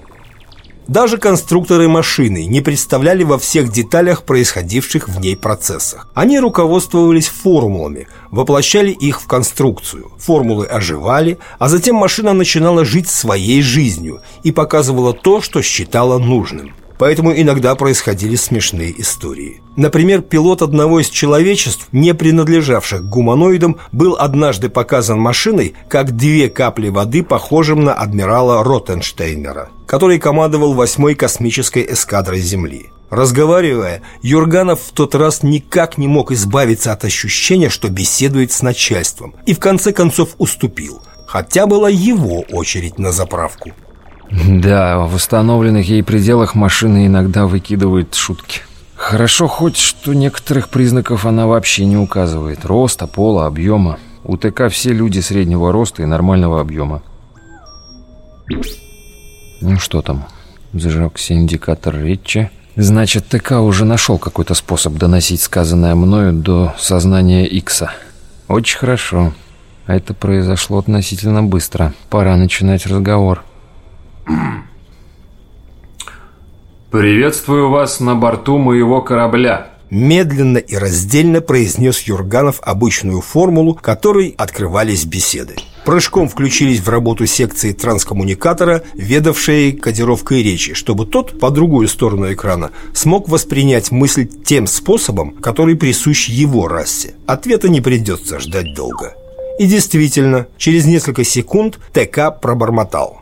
Даже конструкторы машины не представляли во всех деталях происходивших в ней процессах. Они руководствовались формулами, воплощали их в конструкцию. Формулы оживали, а затем машина начинала жить своей жизнью и показывала то, что считала нужным. Поэтому иногда происходили смешные истории. Например, пилот одного из человечеств, не принадлежавших гуманоидам, был однажды показан машиной, как две капли воды, похожим на адмирала Ротенштейнера, который командовал восьмой космической эскадрой Земли. Разговаривая, Юрганов в тот раз никак не мог избавиться от ощущения, что беседует с начальством, и в конце концов уступил, хотя была его очередь на заправку. Да, в установленных ей пределах машина иногда выкидывает шутки. Хорошо хоть, что некоторых признаков она вообще не указывает. Роста, пола, объема. У ТК все люди среднего роста и нормального объема. Ну что там? Зажегся индикатор речи. Значит, ТК уже нашел какой-то способ доносить сказанное мною до сознания Икса. Очень хорошо. Это произошло относительно быстро. Пора начинать разговор. «Приветствую вас на борту моего корабля», Медленно и раздельно произнес Юрганов обычную формулу, которой открывались беседы. Прыжком включились в работу секции транскоммуникатора, ведавшей кодировкой речи, чтобы тот, по другую сторону экрана, смог воспринять мысль тем способом, который присущ его расе. Ответа не придется ждать долго. И действительно, через несколько секунд ТК пробормотал.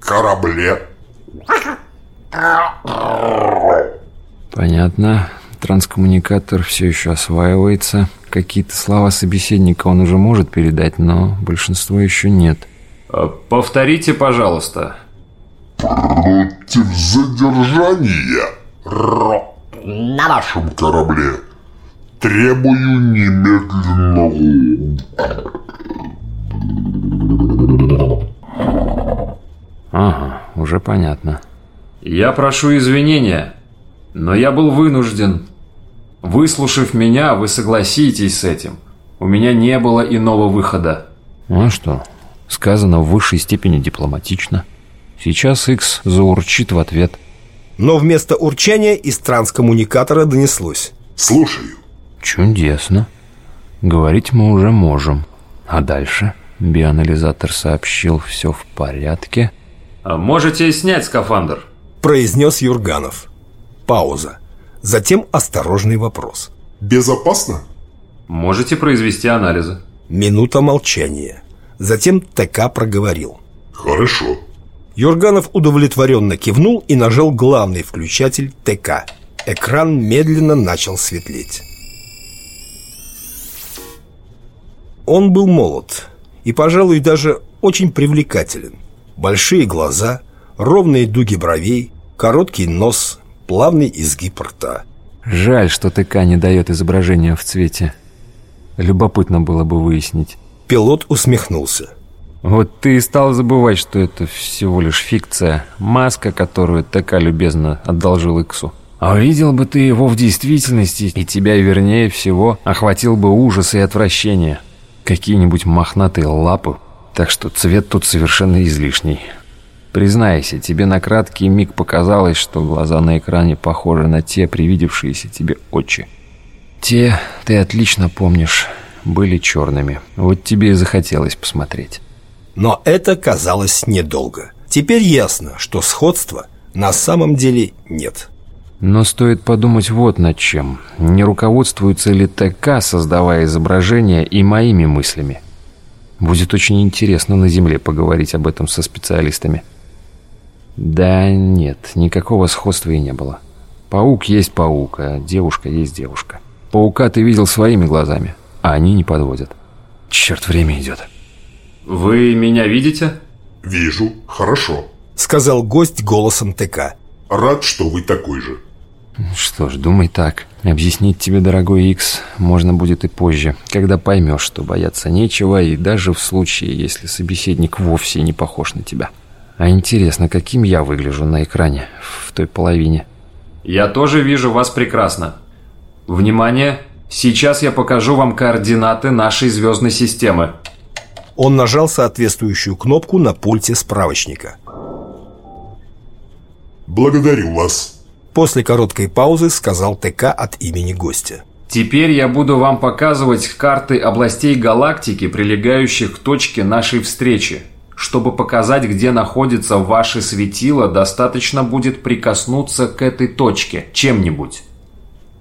Корабле. Понятно. Транскоммуникатор все еще осваивается. Какие-то слова собеседника он уже может передать, но большинство еще нет. А, повторите, пожалуйста. Против задержания на вашем корабле требую немедленного Ага, уже понятно. Я прошу извинения, но я был вынужден. Выслушав меня, вы согласитесь с этим. У меня не было иного выхода. Ну а что? Сказано в высшей степени дипломатично. Сейчас Икс заурчит в ответ. Но вместо урчания из транскоммуникатора донеслось. Слушаю. Чудесно. Говорить мы уже можем. А дальше? Биоанализатор сообщил, все в порядке. А можете снять скафандр? Произнес Юрганов. Пауза. Затем осторожный вопрос. Безопасно? Можете произвести анализы. Минута молчания. Затем ТК проговорил. Хорошо. Юрганов удовлетворенно кивнул и нажал главный включатель ТК. Экран медленно начал светлеть. Он был молод и, пожалуй, даже очень привлекателен. Большие глаза, ровные дуги бровей, короткий нос, плавный изгиб рта. Жаль, что ТК не дает изображения в цвете. Любопытно было бы выяснить. Пилот усмехнулся. Вот ты и стал забывать, что это всего лишь фикция, маска, которую ТК любезно одолжил Иксу. А увидел бы ты его в действительности, и тебя, вернее всего, охватил бы ужас и отвращение какие-нибудь мохнатые лапы, так что цвет тут совершенно излишний. Признайся, тебе на краткий миг показалось, что глаза на экране похожи на те привидевшиеся тебе очи. Те, ты отлично помнишь, были черными. Вот тебе и захотелось посмотреть. Но это казалось недолго. Теперь ясно, что сходства на самом деле нет. Но стоит подумать вот над чем. Не руководствуется ли ТК, создавая изображение, и моими мыслями? Будет очень интересно на Земле поговорить об этом со специалистами. Да нет, никакого сходства и не было. Паук есть паук, а девушка есть девушка. Паука ты видел своими глазами, а они не подводят. Черт, время идет. Вы меня видите? Вижу, хорошо. Сказал гость голосом ТК. Рад, что вы такой же. Что ж, думай так. Объяснить тебе, дорогой Икс, можно будет и позже, когда поймешь, что бояться нечего, и даже в случае, если собеседник вовсе не похож на тебя. А интересно, каким я выгляжу на экране в той половине? Я тоже вижу вас прекрасно. Внимание, Сейчас я покажу вам координаты нашей звездной системы. Он нажал соответствующую кнопку на пульте справочника. Благодарю вас. После короткой паузы сказал ТК от имени гостя. Теперь я буду вам показывать карты областей галактики, прилегающих к точке нашей встречи. Чтобы показать, где находится ваше светило, достаточно будет прикоснуться к этой точке чем-нибудь.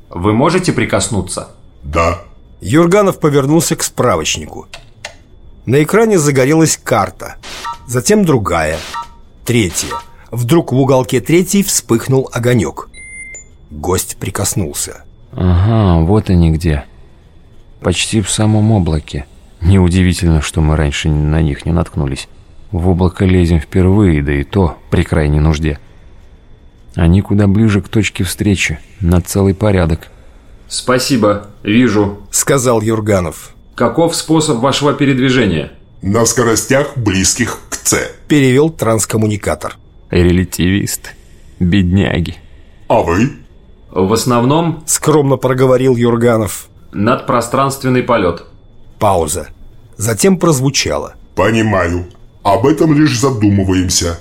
Вы можете прикоснуться? Да. Юрганов повернулся к справочнику. На экране загорелась карта, затем другая, третья. Вдруг в уголке третьей вспыхнул огонек. Гость прикоснулся. Ага, вот они где. Почти в самом облаке. Неудивительно, что мы раньше на них не наткнулись. В облако лезем впервые, да и то при крайней нужде. Они куда ближе к точке встречи, на целый порядок. Спасибо, вижу. Сказал Юрганов. Каков способ вашего передвижения? На скоростях, близких к С. Перевел транскоммуникатор. Релятивист. Бедняги. А вы? В основном Скромно проговорил Юрганов. надпространственный полет. Пауза. Затем прозвучало. Понимаю. Об этом лишь задумываемся.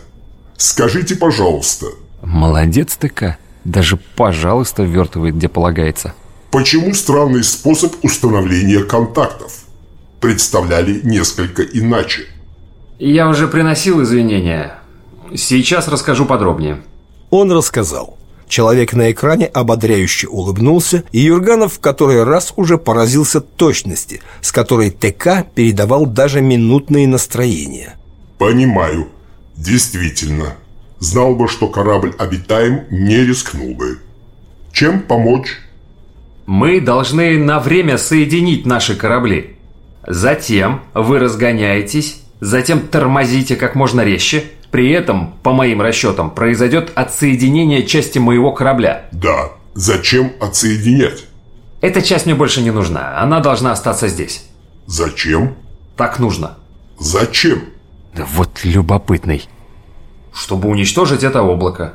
Скажите, пожалуйста, Молодец ТК. Даже «пожалуйста» ввертывает, где полагается. почему странный способ установления контактов? Представляли несколько иначе. Я уже приносил извинения. Сейчас расскажу подробнее. Он рассказал. Человек на экране ободряюще улыбнулся, и Юрганов в который раз уже поразился точности, с которой ТК передавал даже минутные настроения. Понимаю. Действительно. Знал бы, что корабль обитаем, не рискнул бы. Чем помочь? Мы должны на время соединить наши корабли. Затем вы разгоняетесь, затем тормозите как можно резче. При этом, по моим расчетам, произойдет отсоединение части моего корабля. Да. Зачем отсоединять? Эта часть мне больше не нужна. Она должна остаться здесь. Зачем? Так нужно. Зачем? Да вот любопытный. Чтобы уничтожить это облако.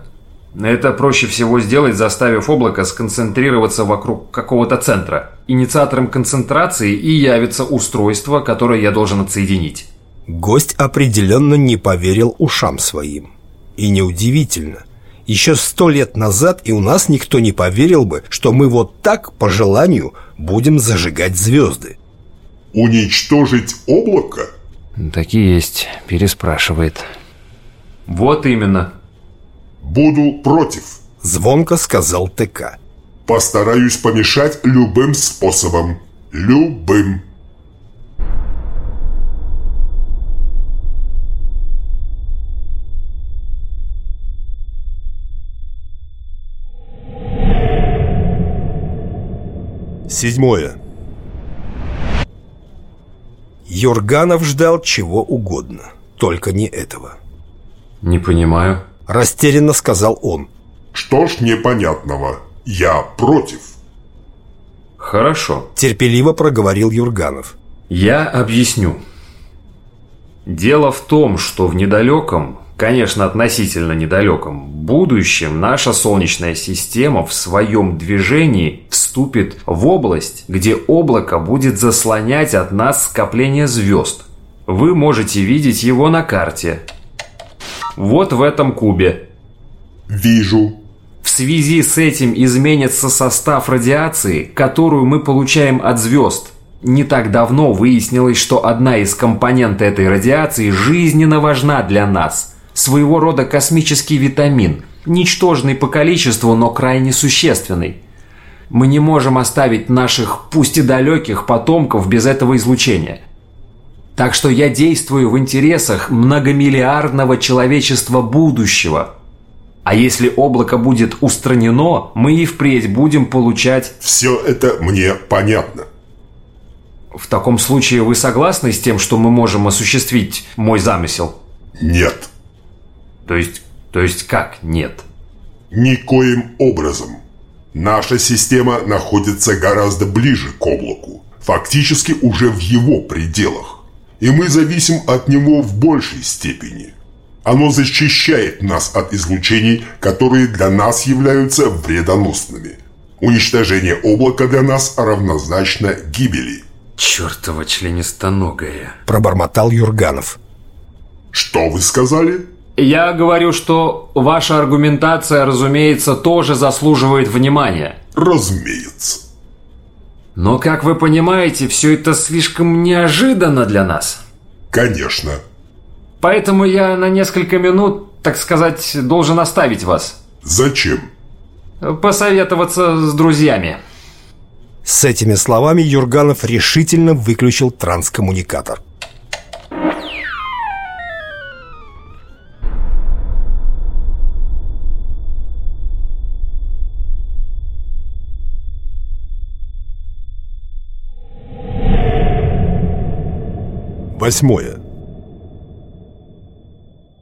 Это проще всего сделать, заставив облако сконцентрироваться вокруг какого-то центра. Инициатором концентрации и явится устройство, которое я должен отсоединить. Гость определенно не поверил ушам своим. И неудивительно. Еще сто лет назад и у нас никто не поверил бы, что мы вот так, по желанию, будем зажигать звезды. Уничтожить облако? Такие есть, переспрашивает. Вот именно. Буду против. Звонко сказал ТК. Постараюсь помешать любым способом. Любым. Седьмое. Юрганов ждал чего угодно, только не этого. Не понимаю. Растерянно сказал он. Что ж непонятного? Я против. Хорошо. Терпеливо проговорил Юрганов. Я объясню. Дело в том, что в недалеком, конечно, относительно недалеком, будущем наша Солнечная система в своем движении вступит в область, где облако будет заслонять от нас скопление звезд. Вы можете видеть его на карте. Вот в этом кубе. Вижу. В связи с этим изменится состав радиации, которую мы получаем от звезд. Не так давно выяснилось, что одна из компонент этой радиации жизненно важна для нас. Своего рода космический витамин. Ничтожный по количеству, но крайне существенный. Мы не можем оставить наших, пусть и далеких, потомков без этого излучения. Так что я действую в интересах многомиллиардного человечества будущего. А если облако будет устранено, мы и впредь будем получать... Все это мне понятно. В таком случае вы согласны с тем, что мы можем осуществить мой замысел? Нет. То есть, то есть как нет? Никоим образом. Наша система находится гораздо ближе к облаку. Фактически уже в его пределах. И мы зависим от него в большей степени. Оно защищает нас от излучений, которые для нас являются вредоносными. Уничтожение облака для нас равнозначно гибели. Чертова членистоногая. Пробормотал Юрганов. Что вы сказали? Я говорю, что ваша аргументация, разумеется, тоже заслуживает внимания. Разумеется. Но, как вы понимаете, все это слишком неожиданно для нас. Конечно. Поэтому я на несколько минут, так сказать, должен оставить вас. Зачем? Посоветоваться с друзьями. С этими словами Юрганов решительно выключил транскоммуникатор. Восьмое.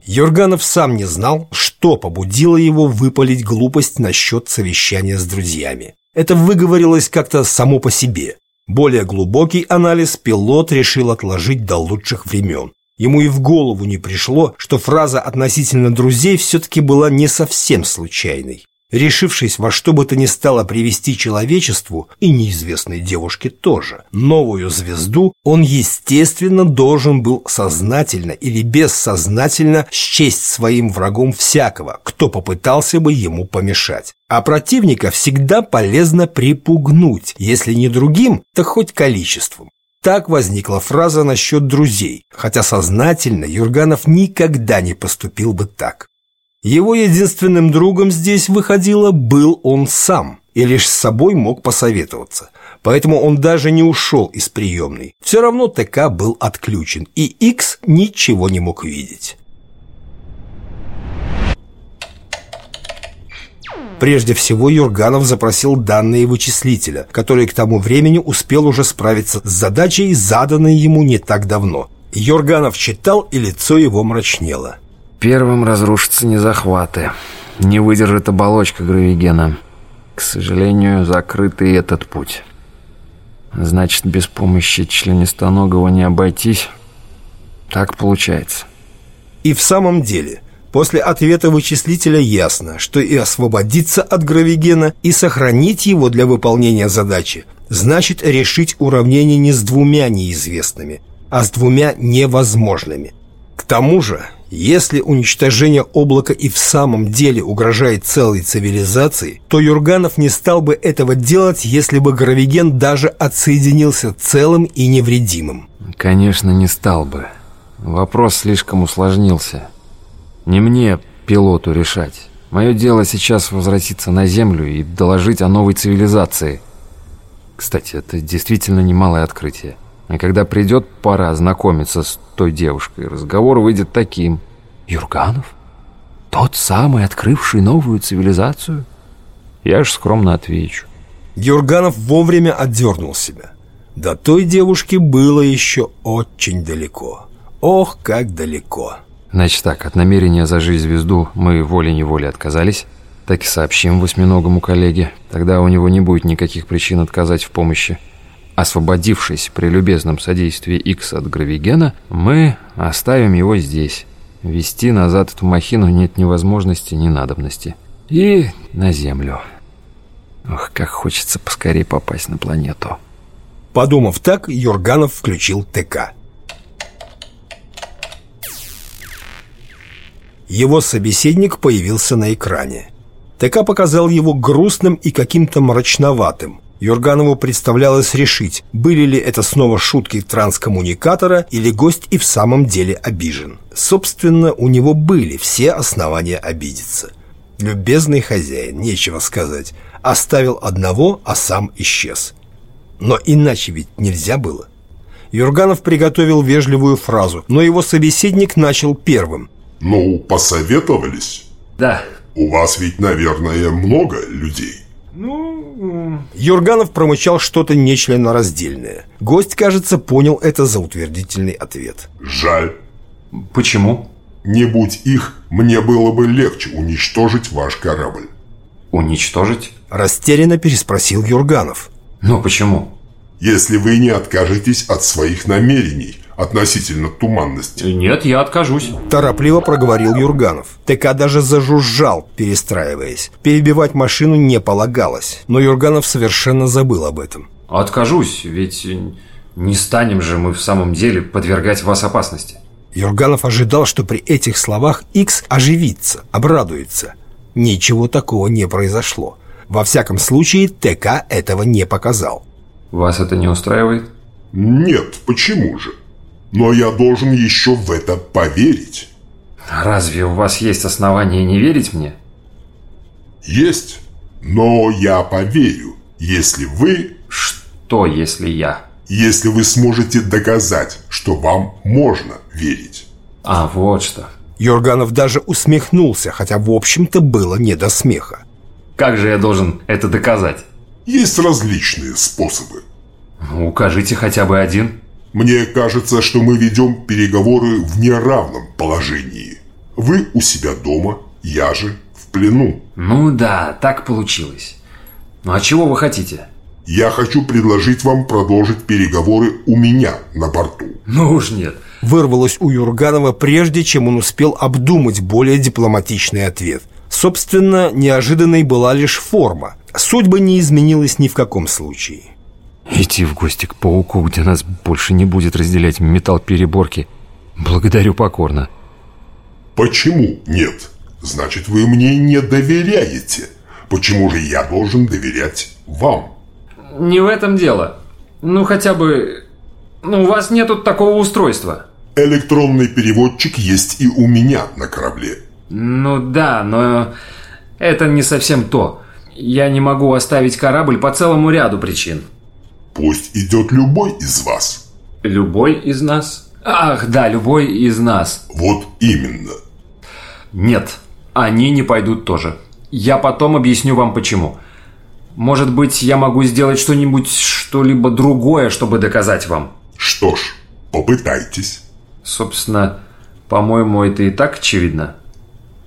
Юрганов сам не знал, что побудило его выпалить глупость насчет совещания с друзьями. Это выговорилось как-то само по себе. Более глубокий анализ пилот решил отложить до лучших времен. Ему и в голову не пришло, что фраза относительно друзей все-таки была не совсем случайной. Решившись во что бы то ни стало привести человечеству, и неизвестной девушке тоже, новую звезду, он, естественно, должен был сознательно или бессознательно счесть своим врагом всякого, кто попытался бы ему помешать. А противника всегда полезно припугнуть, если не другим, то хоть количеством. Так возникла фраза насчет друзей, хотя сознательно Юрганов никогда не поступил бы так. Его единственным другом здесь выходило был он сам и лишь с собой мог посоветоваться. Поэтому он даже не ушел из приемной. Все равно ТК был отключен, и X ничего не мог видеть. Прежде всего Юрганов запросил данные вычислителя, который к тому времени успел уже справиться с задачей, заданной ему не так давно. Юрганов читал, и лицо его мрачнело. Первым разрушатся не захваты. Не выдержит оболочка гравигена. К сожалению, закрытый этот путь. Значит, без помощи членистоногого не обойтись. Так получается. И в самом деле, после ответа вычислителя ясно, что и освободиться от гравигена, и сохранить его для выполнения задачи, значит решить уравнение не с двумя неизвестными, а с двумя невозможными. К тому же, если уничтожение облака и в самом деле угрожает целой цивилизации, то Юрганов не стал бы этого делать, если бы Гравиген даже отсоединился целым и невредимым. Конечно, не стал бы. Вопрос слишком усложнился. Не мне, пилоту, решать. Мое дело сейчас возвратиться на Землю и доложить о новой цивилизации. Кстати, это действительно немалое открытие. И когда придет пора знакомиться с той девушкой, разговор выйдет таким. «Юрганов? Тот самый, открывший новую цивилизацию?» Я же скромно отвечу. Юрганов вовремя отдернул себя. До той девушки было еще очень далеко. Ох, как далеко. Значит так, от намерения зажить звезду мы волей-неволей отказались. Так и сообщим восьминогому коллеге. Тогда у него не будет никаких причин отказать в помощи. Освободившись при любезном содействии X от Гравигена, мы оставим его здесь. Вести назад эту махину нет ни возможности, ни надобности. И на Землю. Ох, как хочется поскорее попасть на планету. Подумав так, Юрганов включил ТК. Его собеседник появился на экране. ТК показал его грустным и каким-то мрачноватым. Юрганову представлялось решить, были ли это снова шутки транскоммуникатора или гость и в самом деле обижен. Собственно, у него были все основания обидеться. Любезный хозяин, нечего сказать, оставил одного, а сам исчез. Но иначе ведь нельзя было. Юрганов приготовил вежливую фразу, но его собеседник начал первым. Ну, посоветовались? Да. У вас ведь, наверное, много людей. Ну... Юрганов промычал что-то нечленораздельное. Гость, кажется, понял это за утвердительный ответ. Жаль. Почему? Не будь их, мне было бы легче уничтожить ваш корабль. Уничтожить? Растерянно переспросил Юрганов. Но почему? Если вы не откажетесь от своих намерений, относительно туманности? Нет, я откажусь. Торопливо проговорил Юрганов. ТК даже зажужжал, перестраиваясь. Перебивать машину не полагалось, но Юрганов совершенно забыл об этом. Откажусь, ведь не станем же мы в самом деле подвергать вас опасности. Юрганов ожидал, что при этих словах Икс оживится, обрадуется. Ничего такого не произошло. Во всяком случае, ТК этого не показал. Вас это не устраивает? Нет, почему же? Но я должен еще в это поверить. Разве у вас есть основания не верить мне? Есть, но я поверю, если вы... Что, если я? Если вы сможете доказать, что вам можно верить. А, вот что. Юрганов даже усмехнулся, хотя в общем-то было не до смеха. Как же я должен это доказать? Есть различные способы. Укажите хотя бы один. Мне кажется, что мы ведем переговоры в неравном положении. Вы у себя дома, я же в плену. Ну да, так получилось. Ну а чего вы хотите? Я хочу предложить вам продолжить переговоры у меня на борту. Ну уж нет. Вырвалось у Юрганова, прежде чем он успел обдумать более дипломатичный ответ. Собственно, неожиданной была лишь форма. Судьба не изменилась ни в каком случае. Идти в гости к пауку, где нас больше не будет разделять металл переборки. Благодарю покорно. Почему нет? Значит, вы мне не доверяете. Почему же я должен доверять вам? Не в этом дело. Ну, хотя бы... Ну, у вас нету такого устройства. Электронный переводчик есть и у меня на корабле. Ну да, но это не совсем то. Я не могу оставить корабль по целому ряду причин. Пусть идет любой из вас. Любой из нас? Ах, да, любой из нас. Вот именно. Нет, они не пойдут тоже. Я потом объясню вам почему. Может быть, я могу сделать что-нибудь, что-либо другое, чтобы доказать вам. Что ж, попытайтесь. Собственно, по-моему, это и так очевидно.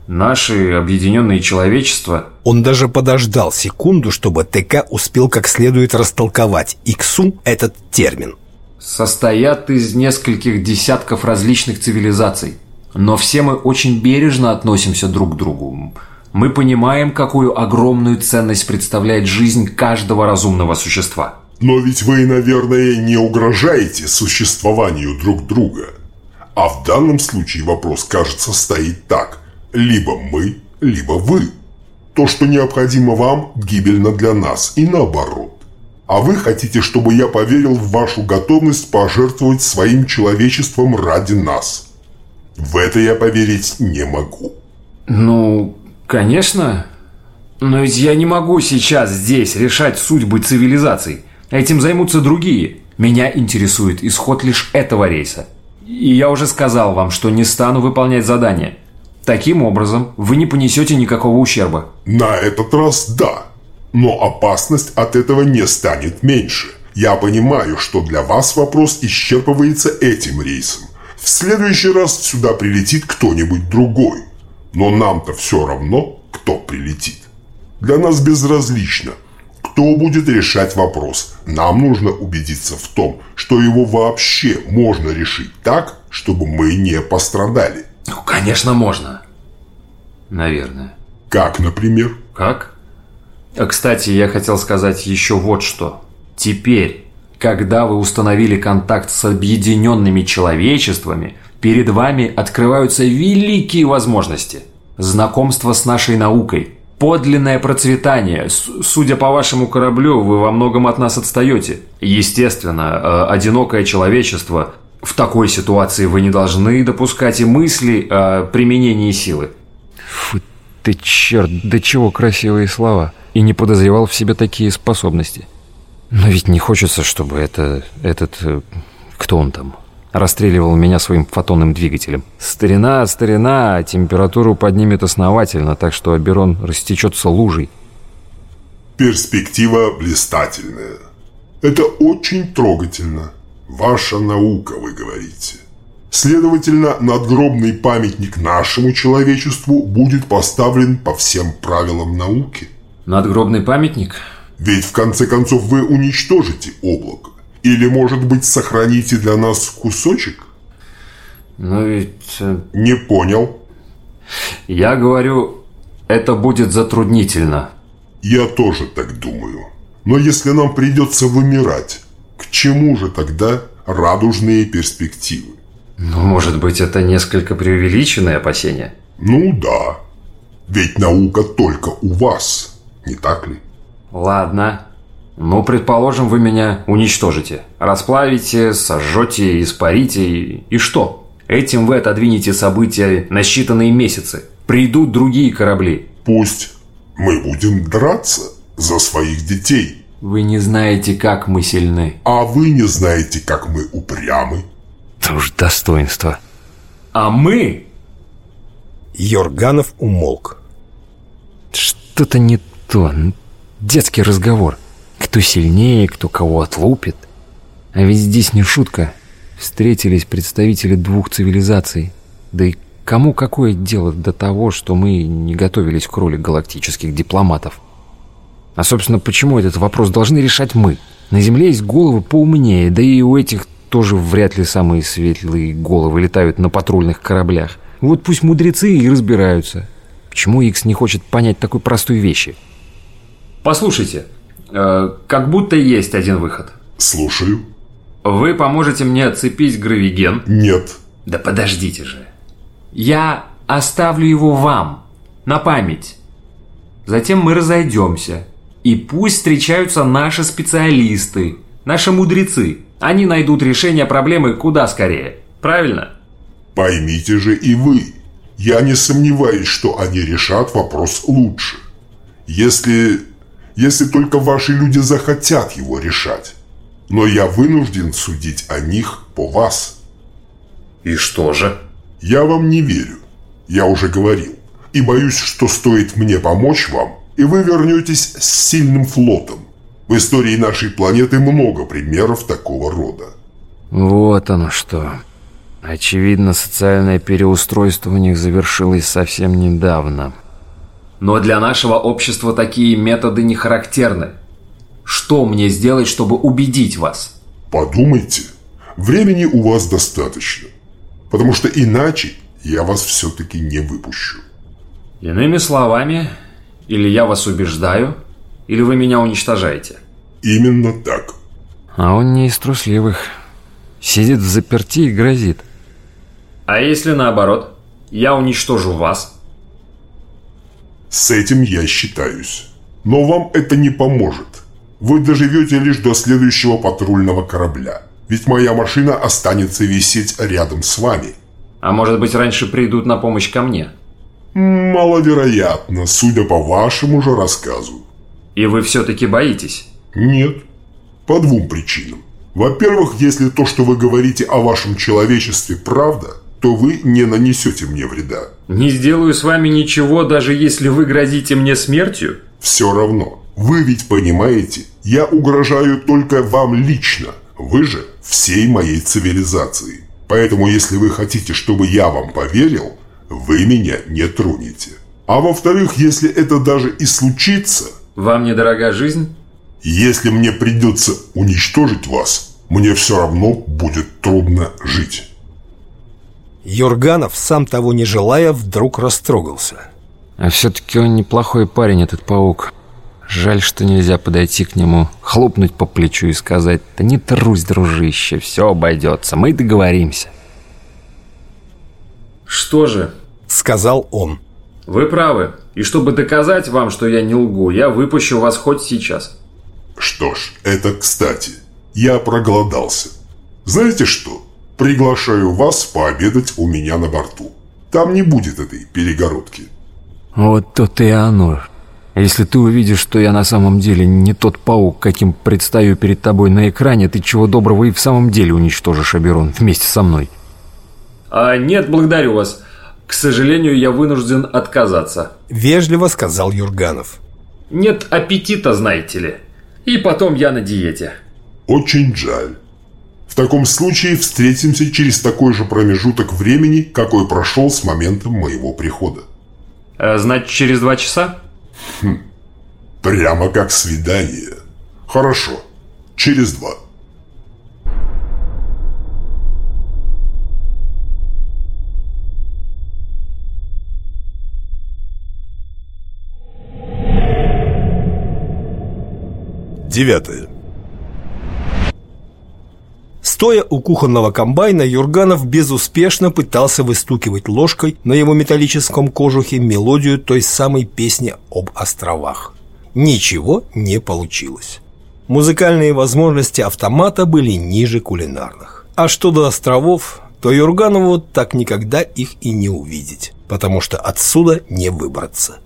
Наши объединенные человечества... Он даже подождал секунду, чтобы ТК успел как следует растолковать иксу этот термин. Состоят из нескольких десятков различных цивилизаций. Но все мы очень бережно относимся друг к другу. Мы понимаем, какую огромную ценность представляет жизнь каждого разумного существа. Но ведь вы, наверное, не угрожаете существованию друг друга. А в данном случае вопрос, кажется, стоит так. Либо мы, либо вы. То, что необходимо вам, гибельно для нас, и наоборот. А вы хотите, чтобы я поверил в вашу готовность пожертвовать своим человечеством ради нас. В это я поверить не могу. Ну, конечно. Но ведь я не могу сейчас здесь решать судьбы цивилизаций. Этим займутся другие. Меня интересует исход лишь этого рейса. И я уже сказал вам, что не стану выполнять задание. Таким образом, вы не понесете никакого ущерба. На этот раз да. Но опасность от этого не станет меньше. Я понимаю, что для вас вопрос исчерпывается этим рейсом. В следующий раз сюда прилетит кто-нибудь другой. Но нам-то все равно, кто прилетит. Для нас безразлично, кто будет решать вопрос. Нам нужно убедиться в том, что его вообще можно решить так, чтобы мы не пострадали. Ну, конечно, можно. Наверное. Как, например? Как? А, кстати, я хотел сказать еще вот что. Теперь, когда вы установили контакт с объединенными человечествами, перед вами открываются великие возможности. Знакомство с нашей наукой, подлинное процветание. Судя по вашему кораблю, вы во многом от нас отстаете. Естественно, э, одинокое человечество в такой ситуации вы не должны допускать и мысли о применении силы. Фу ты черт, да чего красивые слова. И не подозревал в себе такие способности. Но ведь не хочется, чтобы это... этот... Э, кто он там? Расстреливал меня своим фотонным двигателем. Старина, старина, температуру поднимет основательно, так что Аберон растечется лужей. Перспектива блистательная. Это очень трогательно. Ваша наука, вы говорите. Следовательно, надгробный памятник нашему человечеству будет поставлен по всем правилам науки. Надгробный памятник? Ведь в конце концов вы уничтожите облако. Или, может быть, сохраните для нас кусочек? Ну ведь... э, Не понял. Я говорю, это будет затруднительно. Я тоже так думаю. Но если нам придется вымирать, к чему же тогда радужные перспективы? Ну, может быть, это несколько преувеличенное опасение? Ну да. Ведь наука только у вас, не так ли? Ладно. Ну, предположим, вы меня уничтожите. Расплавите, сожжете, испарите. И, и что? Этим вы отодвинете события на считанные месяцы. Придут другие корабли. Пусть мы будем драться за своих детей, Вы не знаете, как мы сильны. а вы не знаете, как мы упрямы. Это уж достоинство. А мы... Йорганов умолк. Что-то не то. Детский разговор. Кто сильнее, кто кого отлупит. А ведь здесь не шутка. Встретились представители двух цивилизаций. Да и кому какое дело до того, что мы не готовились к роли галактических дипломатов? А, собственно, почему этот вопрос должны решать мы? На Земле есть головы поумнее, да и у этих тоже вряд ли самые светлые головы летают на патрульных кораблях. Вот пусть мудрецы и разбираются. Почему Икс не хочет понять такой простой вещи? Послушайте, э, как будто есть один выход. Слушаю. Вы поможете мне отцепить гравиген. Нет. Да подождите же. Я оставлю его вам, на память. Затем мы разойдемся. И пусть встречаются наши специалисты, наши мудрецы. Они найдут решение проблемы куда скорее. Правильно? Поймите же и вы. Я не сомневаюсь, что они решат вопрос лучше. Если... Если только ваши люди захотят его решать. Но я вынужден судить о них по вас. И что же? Я вам не верю. Я уже говорил. И боюсь, что стоит мне помочь вам, и вы вернетесь с сильным флотом. В истории нашей планеты много примеров такого рода. Вот оно что. Очевидно, социальное переустройство у них завершилось совсем недавно. Но для нашего общества такие методы не характерны. Что мне сделать, чтобы убедить вас? Подумайте, времени у вас достаточно. Потому что иначе я вас все-таки не выпущу. Иными словами, или я вас убеждаю, или вы меня уничтожаете. Именно так. А он не из трусливых. Сидит в заперти и грозит. А если наоборот, я уничтожу вас? С этим я считаюсь. Но вам это не поможет. Вы доживете лишь до следующего патрульного корабля. Ведь моя машина останется висеть рядом с вами. А может быть, раньше придут на помощь ко мне? Маловероятно, судя по вашему же рассказу. И вы все-таки боитесь? Нет. По двум причинам. Во-первых, если то, что вы говорите о вашем человечестве, правда, то вы не нанесете мне вреда. Не сделаю с вами ничего, даже если вы грозите мне смертью? Все равно. Вы ведь понимаете, я угрожаю только вам лично. Вы же всей моей цивилизации. Поэтому, если вы хотите, чтобы я вам поверил, вы меня не тронете. А во-вторых, если это даже и случится, Вам недорога жизнь? если мне придется уничтожить вас, мне все равно будет трудно жить. Юрганов, сам того не желая, вдруг растрогался. А все-таки он неплохой парень, этот паук. Жаль, что нельзя подойти к нему, хлопнуть по плечу и сказать «Да не трусь, дружище, все обойдется, мы договоримся». Что же, Сказал он. вы правы. И чтобы доказать вам, что я не лгу, я выпущу вас хоть сейчас. Что ж, это кстати. Я проголодался. Знаете что? Приглашаю вас пообедать у меня на борту. Там не будет этой перегородки. Вот то-то и оно. Если ты увидишь, что я на самом деле не тот паук, каким предстаю перед тобой на экране, ты чего доброго и в самом деле уничтожишь Аберон вместе со мной. А нет, благодарю вас. К сожалению, я вынужден отказаться. Вежливо сказал Юрганов. Нет аппетита, знаете ли. И потом я на диете. Очень жаль. В таком случае встретимся через такой же промежуток времени, какой прошел с момента моего прихода. Э, значит, через два часа? Прямо как свидание. Хорошо. Через два. Девятое. Стоя у кухонного комбайна, Юрганов безуспешно пытался выстукивать ложкой на его металлическом кожухе мелодию той самой песни об островах. Ничего не получилось. Музыкальные возможности автомата были ниже кулинарных. А что до островов, то Юрганову так никогда их и не увидеть, потому что отсюда не выбраться.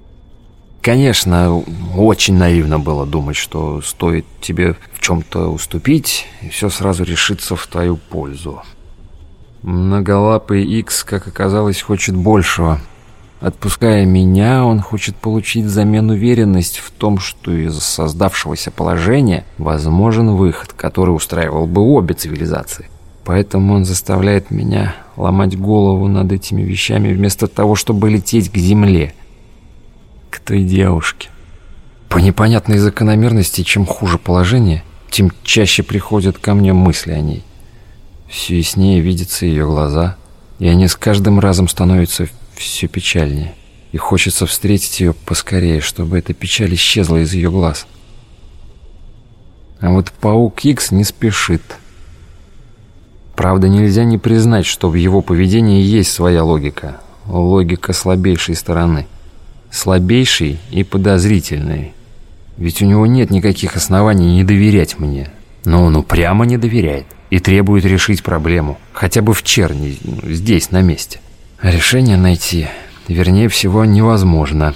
Конечно, очень наивно было думать, что стоит тебе в чем-то уступить, и все сразу решится в твою пользу. Многолапый Икс, как оказалось, хочет большего. Отпуская меня, он хочет получить взамен уверенность в том, что из создавшегося положения возможен выход, который устраивал бы обе цивилизации. Поэтому он заставляет меня ломать голову над этими вещами вместо того, чтобы лететь к земле – к той девушке. По непонятной закономерности, чем хуже положение, тем чаще приходят ко мне мысли о ней. Все яснее видятся ее глаза, и они с каждым разом становятся все печальнее. И хочется встретить ее поскорее, чтобы эта печаль исчезла из ее глаз. А вот паук Икс не спешит. Правда, нельзя не признать, что в его поведении есть своя логика. Логика слабейшей стороны – слабейший и подозрительный. Ведь у него нет никаких оснований не доверять мне. Но он упрямо не доверяет и требует решить проблему, хотя бы в черни, здесь, на месте. Решение найти, вернее всего, невозможно.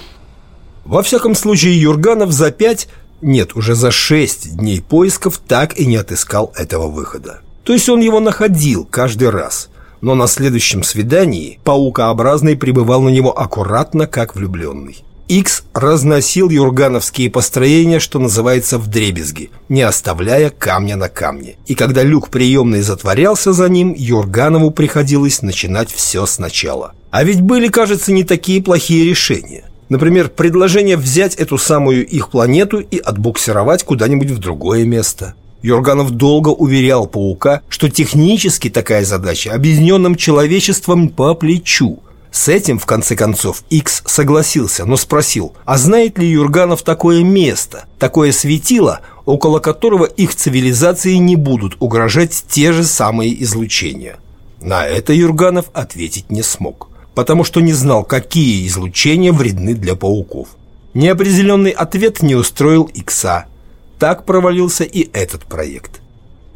Во всяком случае, Юрганов за пять, нет, уже за шесть дней поисков так и не отыскал этого выхода. То есть он его находил каждый раз – но на следующем свидании паукообразный пребывал на него аккуратно, как влюбленный. Икс разносил юргановские построения, что называется, в дребезги, не оставляя камня на камне. И когда люк приемный затворялся за ним, Юрганову приходилось начинать все сначала. А ведь были, кажется, не такие плохие решения. Например, предложение взять эту самую их планету и отбуксировать куда-нибудь в другое место – Юрганов долго уверял паука, что технически такая задача объединенным человечеством по плечу. С этим, в конце концов, Икс согласился, но спросил, а знает ли Юрганов такое место, такое светило, около которого их цивилизации не будут угрожать те же самые излучения? На это Юрганов ответить не смог, потому что не знал, какие излучения вредны для пауков. Неопределенный ответ не устроил Икса, так провалился и этот проект.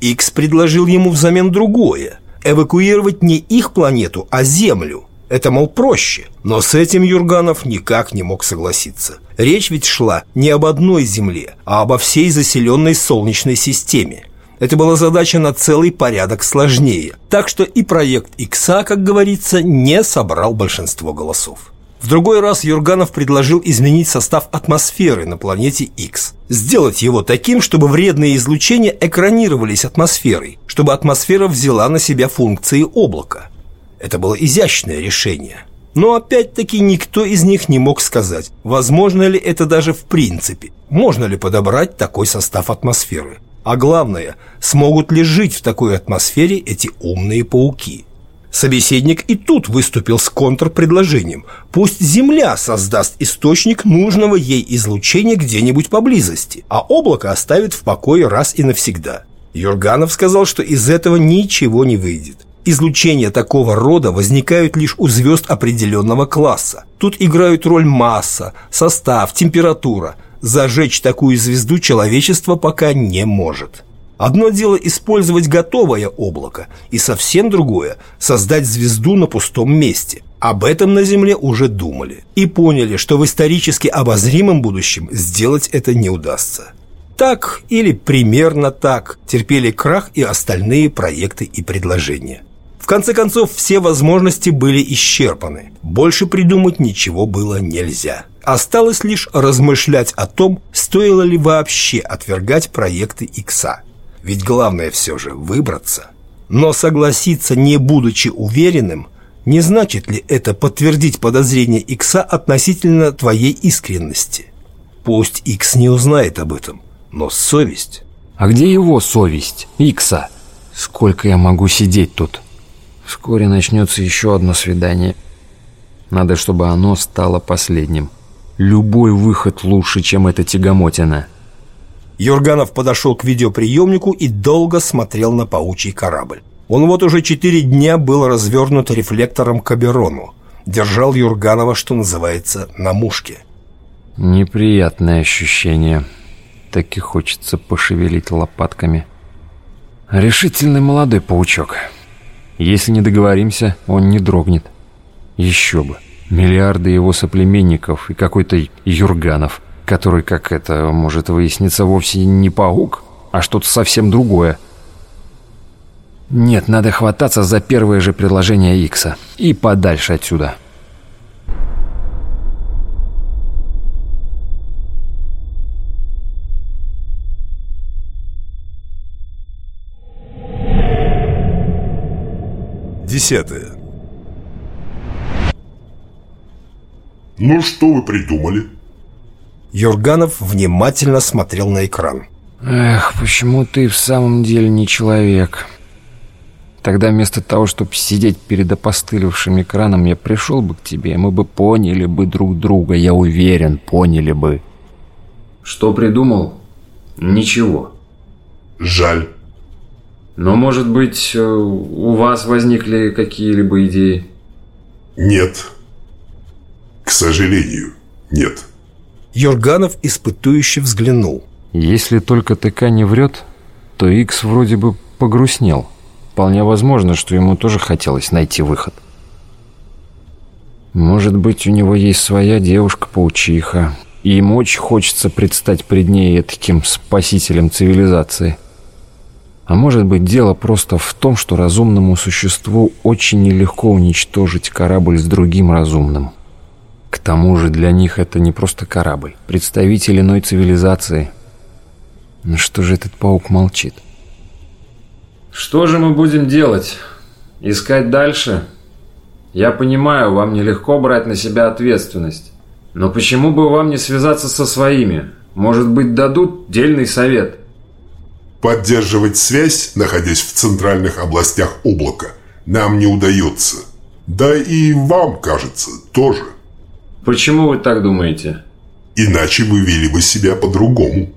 Икс предложил ему взамен другое – эвакуировать не их планету, а Землю. Это, мол, проще. Но с этим Юрганов никак не мог согласиться. Речь ведь шла не об одной Земле, а обо всей заселенной Солнечной системе. Это была задача на целый порядок сложнее. Так что и проект Икса, как говорится, не собрал большинство голосов. В другой раз Юрганов предложил изменить состав атмосферы на планете X. Сделать его таким, чтобы вредные излучения экранировались атмосферой, чтобы атмосфера взяла на себя функции облака. Это было изящное решение. Но опять-таки никто из них не мог сказать, возможно ли это даже в принципе, можно ли подобрать такой состав атмосферы. А главное, смогут ли жить в такой атмосфере эти умные пауки – Собеседник и тут выступил с контрпредложением. Пусть Земля создаст источник нужного ей излучения где-нибудь поблизости, а облако оставит в покое раз и навсегда. Юрганов сказал, что из этого ничего не выйдет. Излучения такого рода возникают лишь у звезд определенного класса. Тут играют роль масса, состав, температура. Зажечь такую звезду человечество пока не может. Одно дело использовать готовое облако, и совсем другое – создать звезду на пустом месте. Об этом на Земле уже думали и поняли, что в исторически обозримом будущем сделать это не удастся. Так или примерно так терпели крах и остальные проекты и предложения. В конце концов, все возможности были исчерпаны. Больше придумать ничего было нельзя. Осталось лишь размышлять о том, стоило ли вообще отвергать проекты Икса. Ведь главное все же выбраться. Но согласиться, не будучи уверенным, не значит ли это подтвердить подозрение Икса относительно твоей искренности? Пусть Икс не узнает об этом, но совесть... А где его совесть, Икса? Сколько я могу сидеть тут? Вскоре начнется еще одно свидание. Надо, чтобы оно стало последним. Любой выход лучше, чем эта тягомотина. Юрганов подошел к видеоприемнику и долго смотрел на паучий корабль. Он вот уже четыре дня был развернут рефлектором к Аберону. Держал Юрганова, что называется, на мушке. Неприятное ощущение. Так и хочется пошевелить лопатками. Решительный молодой паучок. Если не договоримся, он не дрогнет. Еще бы. Миллиарды его соплеменников и какой-то Юрганов, который, как это может выясниться, вовсе не паук, а что-то совсем другое. Нет, надо хвататься за первое же предложение Икса. И подальше отсюда. Десятое. Ну, что вы придумали? Юрганов внимательно смотрел на экран. Эх, почему ты в самом деле не человек? Тогда вместо того, чтобы сидеть перед опостылевшим экраном, я пришел бы к тебе, и мы бы поняли бы друг друга, я уверен, поняли бы. Что придумал? Ничего. Жаль. Но, может быть, э, у вас возникли какие-либо идеи? Нет. К сожалению, нет. Юрганов испытующе взглянул. Если только ТК не врет, то Икс вроде бы погрустнел. Вполне возможно, что ему тоже хотелось найти выход. Может быть, у него есть своя девушка-паучиха, и ему очень хочется предстать пред ней таким спасителем цивилизации. А может быть, дело просто в том, что разумному существу очень нелегко уничтожить корабль с другим разумным. К тому же для них это не просто корабль, представитель иной цивилизации. Ну что же этот паук молчит? Что же мы будем делать? Искать дальше? Я понимаю, вам нелегко брать на себя ответственность. Но почему бы вам не связаться со своими? Может быть, дадут дельный совет? Поддерживать связь, находясь в центральных областях облака, нам не удается. Да и вам, кажется, тоже. Почему вы так думаете? Иначе вы вели бы себя по-другому.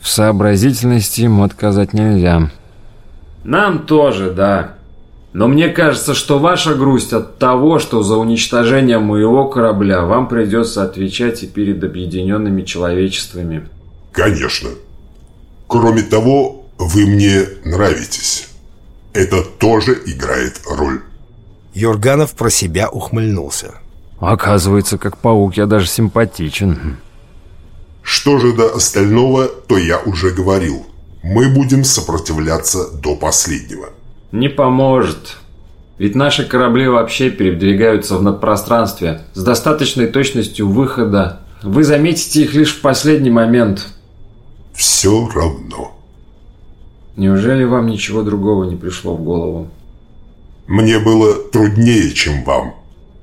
В сообразительности ему отказать нельзя. Нам тоже, да. Но мне кажется, что ваша грусть от того, что за уничтожение моего корабля вам придется отвечать и перед объединенными человечествами. Конечно. Кроме того, вы мне нравитесь. Это тоже играет роль. Юрганов про себя ухмыльнулся. Оказывается, как паук я даже симпатичен. Что же до остального, то я уже говорил. Мы будем сопротивляться до последнего. Не поможет. Ведь наши корабли вообще передвигаются в надпространстве с достаточной точностью выхода. Вы заметите их лишь в последний момент. Все равно. Неужели вам ничего другого не пришло в голову? Мне было труднее, чем вам.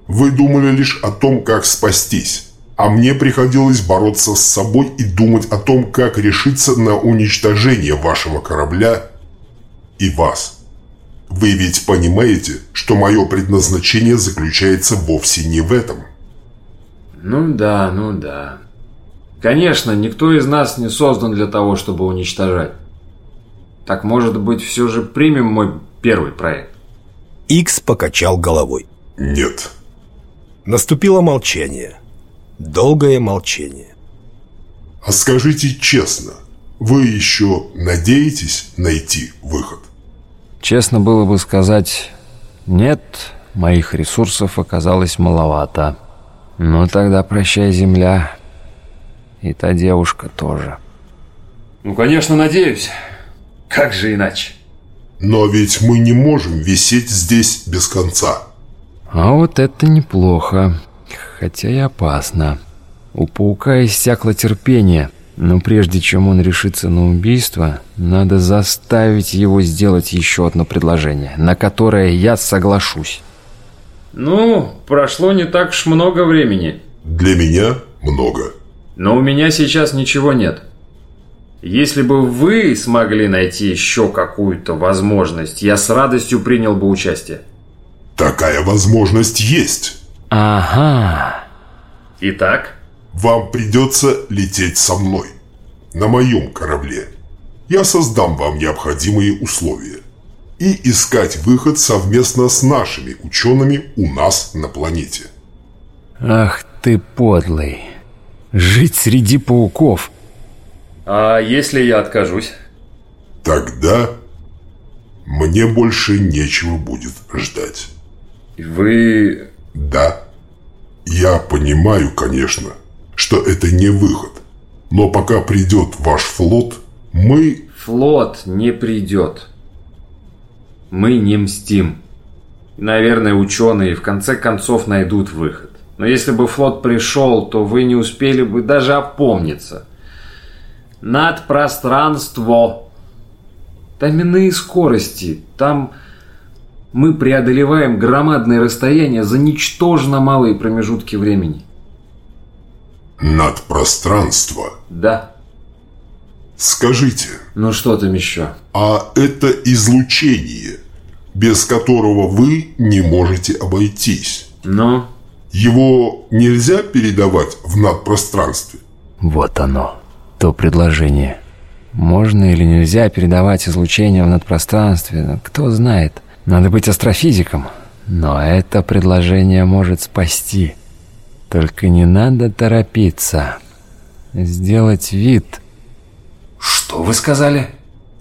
Вы думали лишь о том, как спастись. А мне приходилось бороться с собой и думать о том, как решиться на уничтожение вашего корабля и вас. Вы ведь понимаете, что мое предназначение заключается вовсе не в этом. Ну да, ну да. Конечно, никто из нас не создан для того, чтобы уничтожать. Так может быть, все же примем мой первый проект? Икс покачал головой. Нет. Наступило молчание. Долгое молчание. А скажите честно, вы еще надеетесь найти выход? Честно было бы сказать, нет, моих ресурсов оказалось маловато. Ну тогда прощай, земля. И та девушка тоже. Ну, конечно, надеюсь. Как же иначе? Но ведь мы не можем висеть здесь без конца. А вот это неплохо. Хотя и опасно. У паука иссякло терпение. Но прежде чем он решится на убийство, надо заставить его сделать еще одно предложение, на которое я соглашусь. Ну, прошло не так уж много времени. Для меня много. Но у меня сейчас ничего нет. Если бы вы смогли найти еще какую-то возможность, я с радостью принял бы участие. Такая возможность есть. Ага. Итак, Вам придется лететь со мной. На моем корабле. Я создам вам необходимые условия. И искать выход совместно с нашими учеными у нас на планете. Ах ты подлый. Жить среди пауков. А если я откажусь? Тогда мне больше нечего будет ждать. Вы... Да, я понимаю, конечно, что это не выход. Но пока придет ваш флот, мы... Флот не придет. Мы не мстим. Наверное, ученые в конце концов найдут выход. Но если бы флот пришел, то вы не успели бы даже опомниться. Надпространство. Там иные скорости. Там мы преодолеваем громадные расстояния за ничтожно малые промежутки времени. Надпространство. Да. Скажите, Ну что там еще? а это излучение, без которого вы не можете обойтись. Ну? Его нельзя передавать в надпространстве? Вот оно. То предложение. Можно или нельзя передавать излучение в надпространстве, кто знает. Надо быть астрофизиком. Но это предложение может спасти. Только не надо торопиться. Сделать вид. Что вы сказали?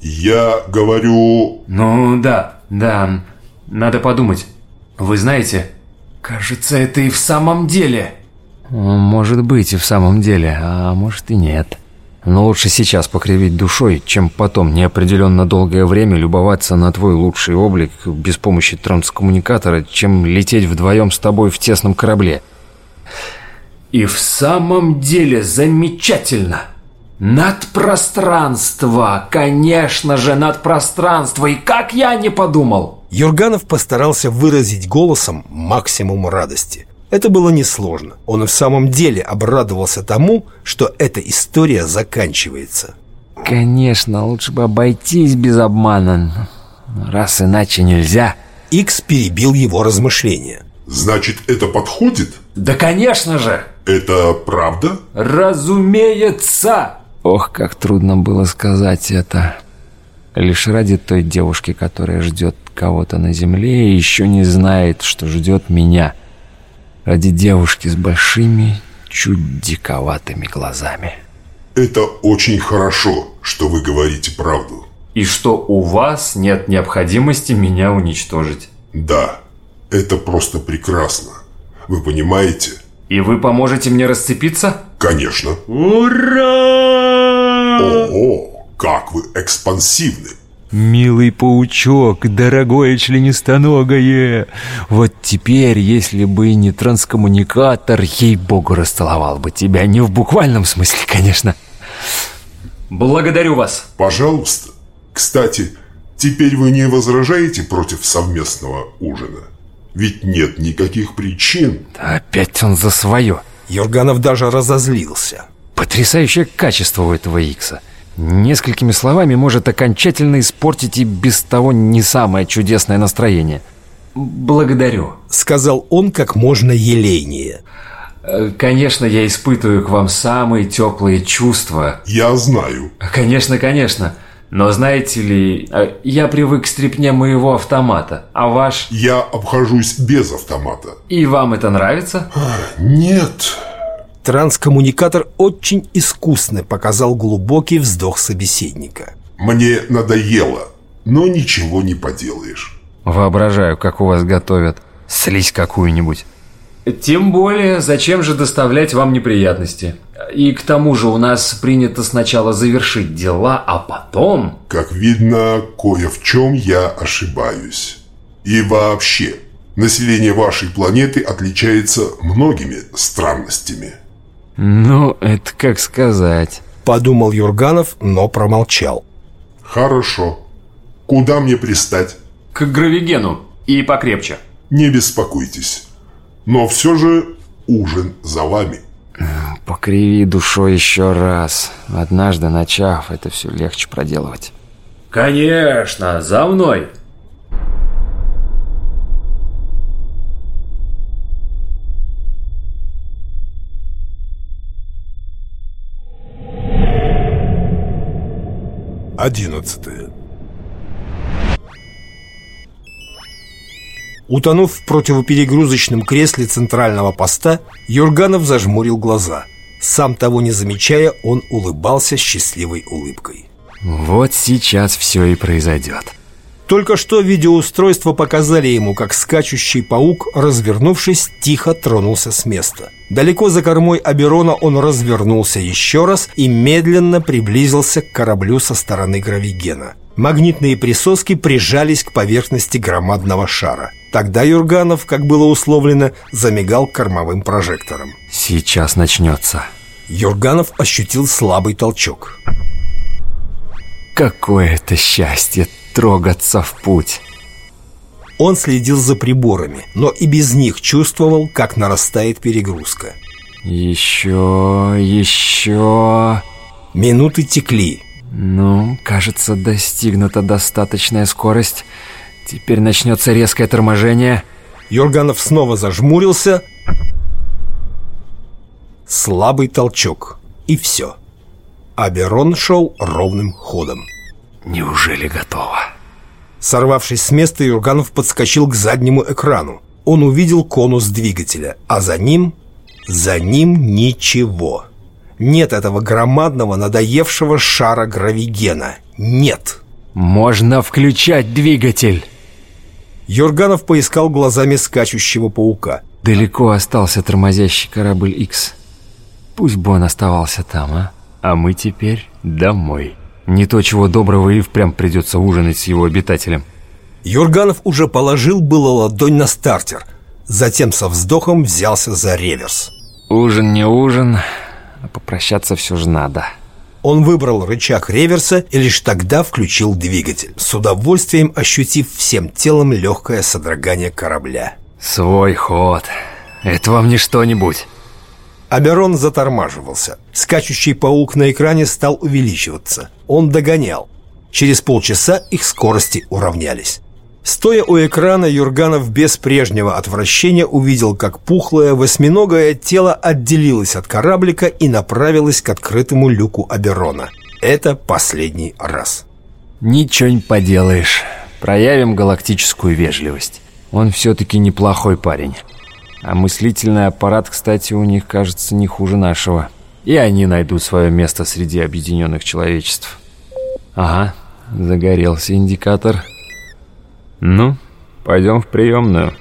Я говорю... Ну да, да. Надо подумать. Вы знаете, кажется, это и в самом деле. Может быть и в самом деле, а может и нет. Но лучше сейчас покривить душой, чем потом неопределенно долгое время любоваться на твой лучший облик без помощи транскоммуникатора, чем лететь вдвоем с тобой в тесном корабле. И в самом деле замечательно. Надпространство, конечно же, надпространство. И как я не подумал. Юрганов постарался выразить голосом максимум радости. Это было несложно. Он и в самом деле обрадовался тому, что эта история заканчивается. Конечно, лучше бы обойтись без обмана. Раз иначе нельзя. Икс перебил его размышления. Значит, это подходит? Да, конечно же. Это правда? Разумеется. Ох, как трудно было сказать это. Лишь ради той девушки, которая ждет кого-то на земле и еще не знает, что ждет меня. Ради девушки с большими, чуть диковатыми глазами. Это очень хорошо, что вы говорите правду. И что у вас нет необходимости меня уничтожить. Да, это просто прекрасно. Вы понимаете? И вы поможете мне расцепиться? Конечно. Ура! Ого, как вы экспансивны. Милый паучок, дорогое членистоногое. Вот теперь, если бы не транскоммуникатор, ей-богу, расцеловал бы тебя. Не в буквальном смысле, конечно. Благодарю вас. Пожалуйста. Кстати, теперь вы не возражаете против совместного ужина? Ведь нет никаких причин. Опять он за свое. Юрганов даже разозлился. Потрясающее качество у этого Икса. Несколькими словами может окончательно испортить и без того не самое чудесное настроение. Благодарю. Сказал он как можно елейнее. Э, Конечно, я испытываю к вам самые теплые чувства. Я знаю. Конечно, конечно. Но знаете ли, э, я привык к стрипне моего автомата, а ваш... Я обхожусь без автомата. И вам это нравится? Нет. Транскоммуникатор очень искусно показал глубокий вздох собеседника. Мне надоело, но ничего не поделаешь. Воображаю, как у вас готовят. Слизь какую-нибудь. Тем более, зачем же доставлять вам неприятности? И к тому же у нас принято сначала завершить дела, а потом... Как видно, кое в чем я ошибаюсь. И вообще, население вашей планеты отличается многими странностями. Ну, это как сказать. Подумал Юрганов, но промолчал. Хорошо. Куда мне пристать? К Гравигену. И покрепче. Не беспокойтесь. Но все же ужин за вами. Покриви душой еще раз. Однажды начав, это все легче проделывать. Конечно, за мной. 11 Утонув в противоперегрузочном кресле центрального поста, Юрганов зажмурил глаза. Сам того не замечая, он улыбался счастливой улыбкой. Вот сейчас все и произойдет. Только что видеоустройства показали ему, как скачущий паук, развернувшись, тихо тронулся с места. Далеко за кормой Аберона он развернулся еще раз и медленно приблизился к кораблю со стороны Гравигена. Магнитные присоски прижались к поверхности громадного шара. Тогда Юрганов, как было условлено, замигал кормовым прожектором. Сейчас начнется. Юрганов ощутил слабый толчок. Какое это счастье трогаться в путь. Он следил за приборами, но и без них чувствовал, как нарастает перегрузка. Еще, еще... Минуты текли. Ну, кажется, достигнута достаточная скорость. Теперь начнется резкое торможение. Юрганов снова зажмурился. Слабый толчок. И все. Аберон шел ровным ходом. Неужели готово? Сорвавшись с места, Юрганов подскочил к заднему экрану. Он увидел конус двигателя, а за ним... За ним ничего. Нет этого громадного, надоевшего шара гравигена. Нет. Можно включать двигатель. Юрганов поискал глазами скачущего паука. Далеко остался тормозящий корабль X. Пусть бы он оставался там, а? А мы теперь домой. Не то чего доброго и впрямь придется ужинать с его обитателем. Юрганов уже положил было ладонь на стартер. Затем со вздохом взялся за реверс. Ужин не ужин, а попрощаться все же надо. Он выбрал рычаг реверса и лишь тогда включил двигатель, с удовольствием ощутив всем телом легкое содрогание корабля. Свой ход. Это вам не что-нибудь. Аберон затормаживался. Скачущий паук на экране стал увеличиваться. Он догонял. Через полчаса их скорости уравнялись. Стоя у экрана, Юрганов без прежнего отвращения увидел, как пухлое восьминогое тело отделилось от кораблика и направилось к открытому люку Аберона. Это последний раз. Ничего не поделаешь. Проявим галактическую вежливость. Он все-таки неплохой парень. А мыслительный аппарат, кстати, у них, кажется, не хуже нашего. И они найдут свое место среди объединенных человечеств. Ага, загорелся индикатор. Ну, пойдем в приемную.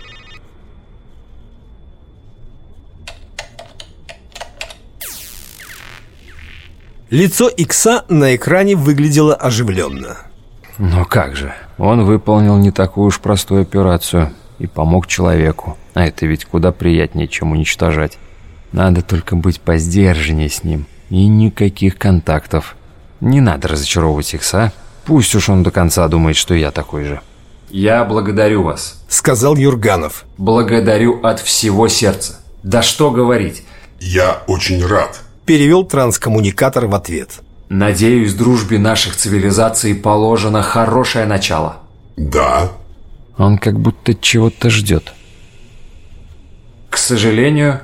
Лицо Икса на экране выглядело оживленно. Ну как же, он выполнил не такую уж простую операцию и помог человеку. А это ведь куда приятнее, чем уничтожать. Надо только быть посдержаннее с ним. И никаких контактов. Не надо разочаровывать Икса. Пусть уж он до конца думает, что я такой же. «Я благодарю вас», — сказал Юрганов. «Благодарю от всего сердца. Да что говорить». «Я очень рад», — перевел транскоммуникатор в ответ. «Надеюсь, дружбе наших цивилизаций положено хорошее начало». «Да». Он как будто чего-то ждет. «К сожалению,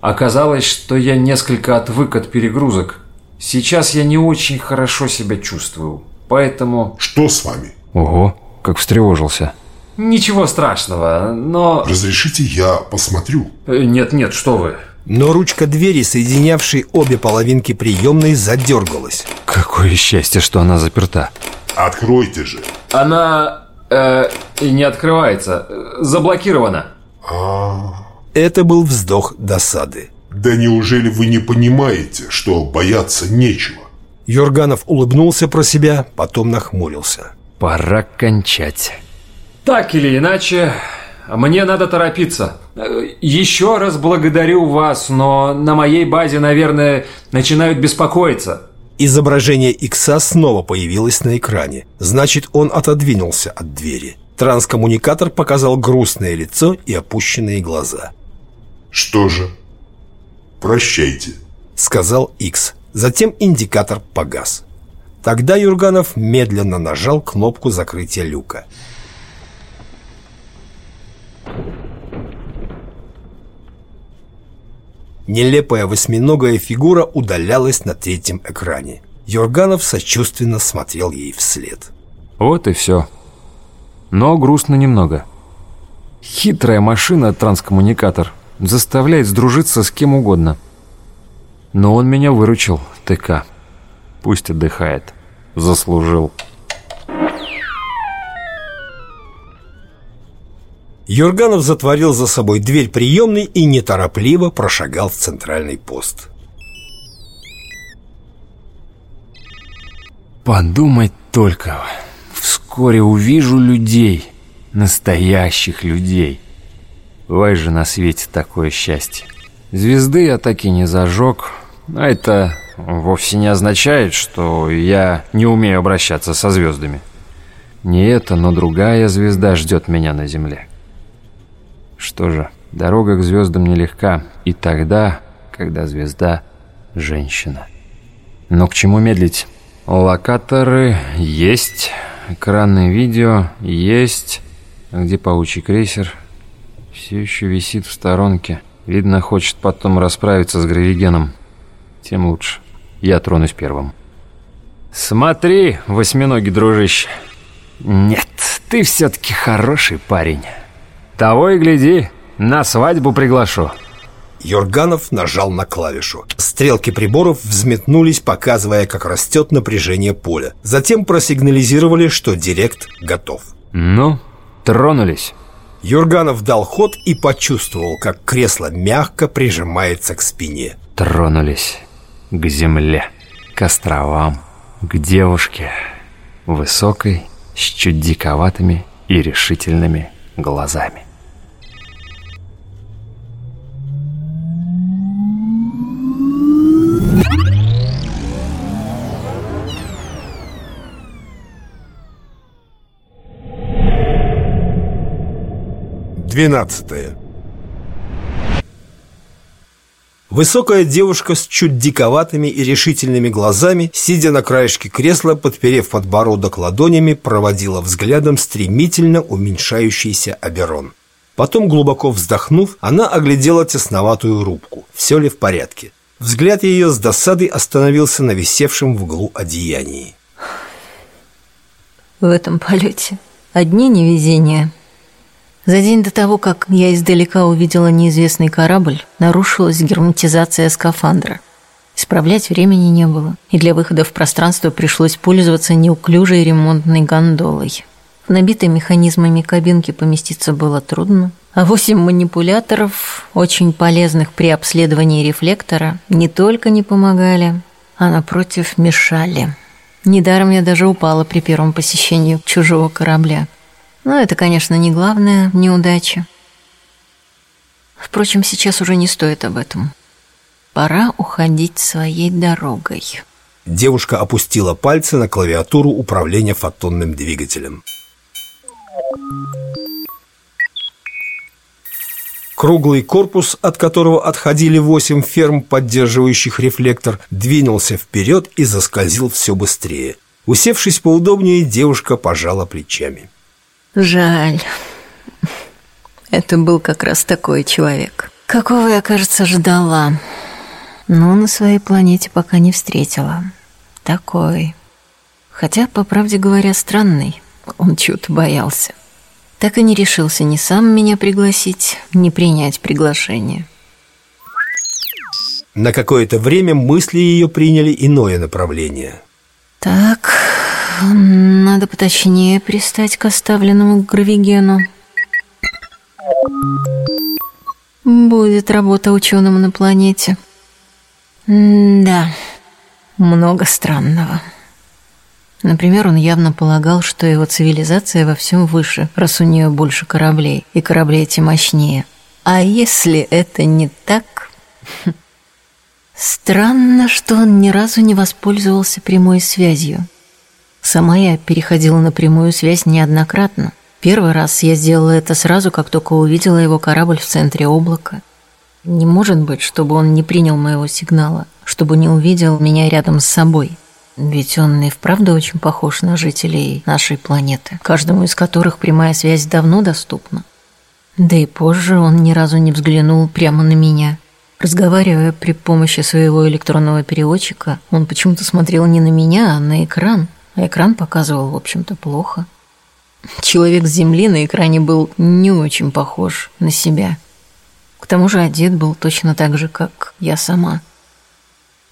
оказалось, что я несколько отвык от перегрузок. Сейчас я не очень хорошо себя чувствую, поэтому...» «Что с вами?» «Ого, как встревожился. Ничего страшного, но... Разрешите я посмотрю? Нет-нет, э, что вы. Но ручка двери, соединявшей обе половинки приемной, задергалась. Какое счастье, что она заперта. Откройте же. Она... Э, не открывается. Заблокирована. А... Это был вздох досады. Да неужели вы не понимаете, что бояться нечего? Юрганов улыбнулся про себя, потом нахмурился. Пора кончать. Так или иначе, мне надо торопиться. Еще раз благодарю вас, но на моей базе, наверное, начинают беспокоиться. Изображение Икса снова появилось на экране. Значит, он отодвинулся от двери. Транскоммуникатор показал грустное лицо и опущенные глаза. «Что же, прощайте», — сказал Икс. Затем индикатор погас. Тогда Юрганов медленно нажал кнопку закрытия люка. Нелепая восьминогая фигура удалялась на третьем экране. Юрганов сочувственно смотрел ей вслед. Вот и все. Но грустно немного. Хитрая машина, транскоммуникатор, заставляет сдружиться с кем угодно. Но он меня выручил, ТК. Пусть отдыхает. Заслужил. Юрганов затворил за собой дверь приемной и неторопливо прошагал в центральный пост. Подумать только. Вскоре увижу людей. Настоящих людей. Бывает же на свете такое счастье. Звезды я так и не зажег. А это вовсе не означает, что я не умею обращаться со звездами. Не это, но другая звезда ждет меня на земле. Что же, дорога к звездам нелегка. И тогда, когда звезда – женщина. Но к чему медлить? Локаторы есть, экранное видео есть. Где паучий крейсер? Все еще висит в сторонке. Видно, хочет потом расправиться с Гравигеном. Тем лучше. Я тронусь первым. Смотри, восьминогий дружище. Нет, ты все-таки хороший парень. Того и гляди, на свадьбу приглашу. Юрганов нажал на клавишу. Стрелки приборов взметнулись, показывая, как растет напряжение поля. Затем просигнализировали, что директ готов. Ну, тронулись. Юрганов дал ход и почувствовал, как кресло мягко прижимается к спине. Тронулись к земле, к островам, к девушке, высокой, с чуть диковатыми и решительными глазами. Двенадцатое. Высокая девушка с чуть диковатыми и решительными глазами, сидя на краешке кресла, подперев подбородок ладонями, проводила взглядом стремительно уменьшающийся Аберон. Потом, глубоко вздохнув, она оглядела тесноватую рубку. Все ли в порядке? Взгляд ее с досадой остановился на висевшем в углу одеянии. В этом полете одни невезения – за день до того, как я издалека увидела неизвестный корабль, нарушилась герметизация скафандра. Исправлять времени не было, и для выхода в пространство пришлось пользоваться неуклюжей ремонтной гондолой. В набитой механизмами кабинке поместиться было трудно, а восемь манипуляторов, очень полезных при обследовании рефлектора, не только не помогали, а напротив мешали. Недаром я даже упала при первом посещении чужого корабля – но это, конечно, не главная неудача. Впрочем, сейчас уже не стоит об этом. Пора уходить своей дорогой. Девушка опустила пальцы на клавиатуру управления фотонным двигателем. Круглый корпус, от которого отходили восемь ферм, поддерживающих рефлектор, двинулся вперед и заскользил все быстрее. Усевшись поудобнее, девушка пожала плечами. Жаль. Это был как раз такой человек. Какого я, кажется, ждала. Но на своей планете пока не встретила. Такой. Хотя, по правде говоря, странный. Он чего-то боялся. Так и не решился ни сам меня пригласить, ни принять приглашение. На какое-то время мысли ее приняли иное направление. Так, надо поточнее пристать к оставленному гравигену. Будет работа ученым на планете. Да, много странного. Например, он явно полагал, что его цивилизация во всем выше, раз у нее больше кораблей, и корабли эти мощнее. А если это не так... Странно, что он ни разу не воспользовался прямой связью. Сама я переходила на прямую связь неоднократно. Первый раз я сделала это сразу, как только увидела его корабль в центре облака. Не может быть, чтобы он не принял моего сигнала, чтобы не увидел меня рядом с собой. Ведь он и вправду очень похож на жителей нашей планеты, каждому из которых прямая связь давно доступна. Да и позже он ни разу не взглянул прямо на меня. Разговаривая при помощи своего электронного переводчика, он почему-то смотрел не на меня, а на экран, экран показывал, в общем-то, плохо. Человек с Земли на экране был не очень похож на себя. К тому же одет был точно так же, как я сама.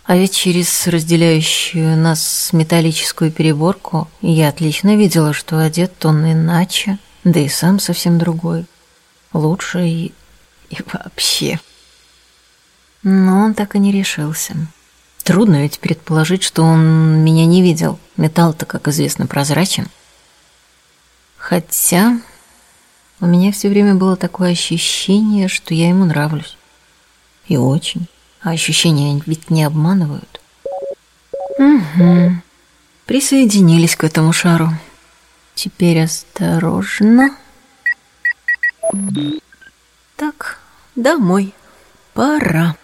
А ведь через разделяющую нас металлическую переборку я отлично видела, что одет он иначе, да и сам совсем другой. Лучше и, и вообще. Но он так и не решился. Трудно ведь предположить, что он меня не видел. Металл-то, как известно, прозрачен. Хотя у меня все время было такое ощущение, что я ему нравлюсь. И очень. А ощущения ведь не обманывают. Угу. Присоединились к этому шару. Теперь осторожно. Так, домой. Пора.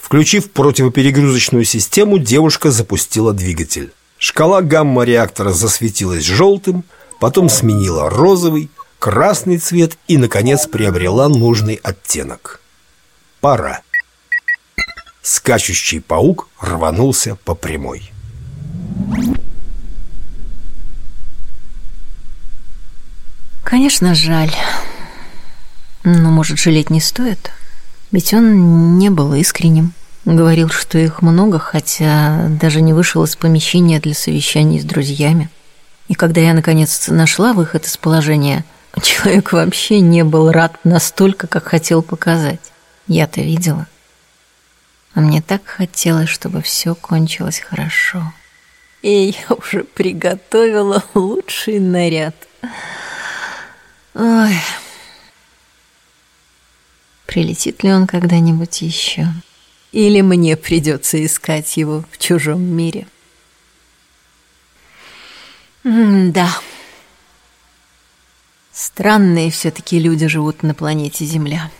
Включив противоперегрузочную систему, девушка запустила двигатель. Шкала гамма-реактора засветилась желтым, потом сменила розовый, красный цвет и, наконец, приобрела нужный оттенок. Пора. Скачущий паук рванулся по прямой. Конечно, жаль. Но, может, жалеть не стоит? Ведь он не был искренним. Говорил, что их много, хотя даже не вышел из помещения для совещаний с друзьями. И когда я, наконец, нашла выход из положения, человек вообще не был рад настолько, как хотел показать. Я-то видела. А мне так хотелось, чтобы все кончилось хорошо. И я уже приготовила лучший наряд. Ой... Прилетит ли он когда-нибудь еще? Или мне придется искать его в чужом мире? М да. Странные все-таки люди живут на планете Земля.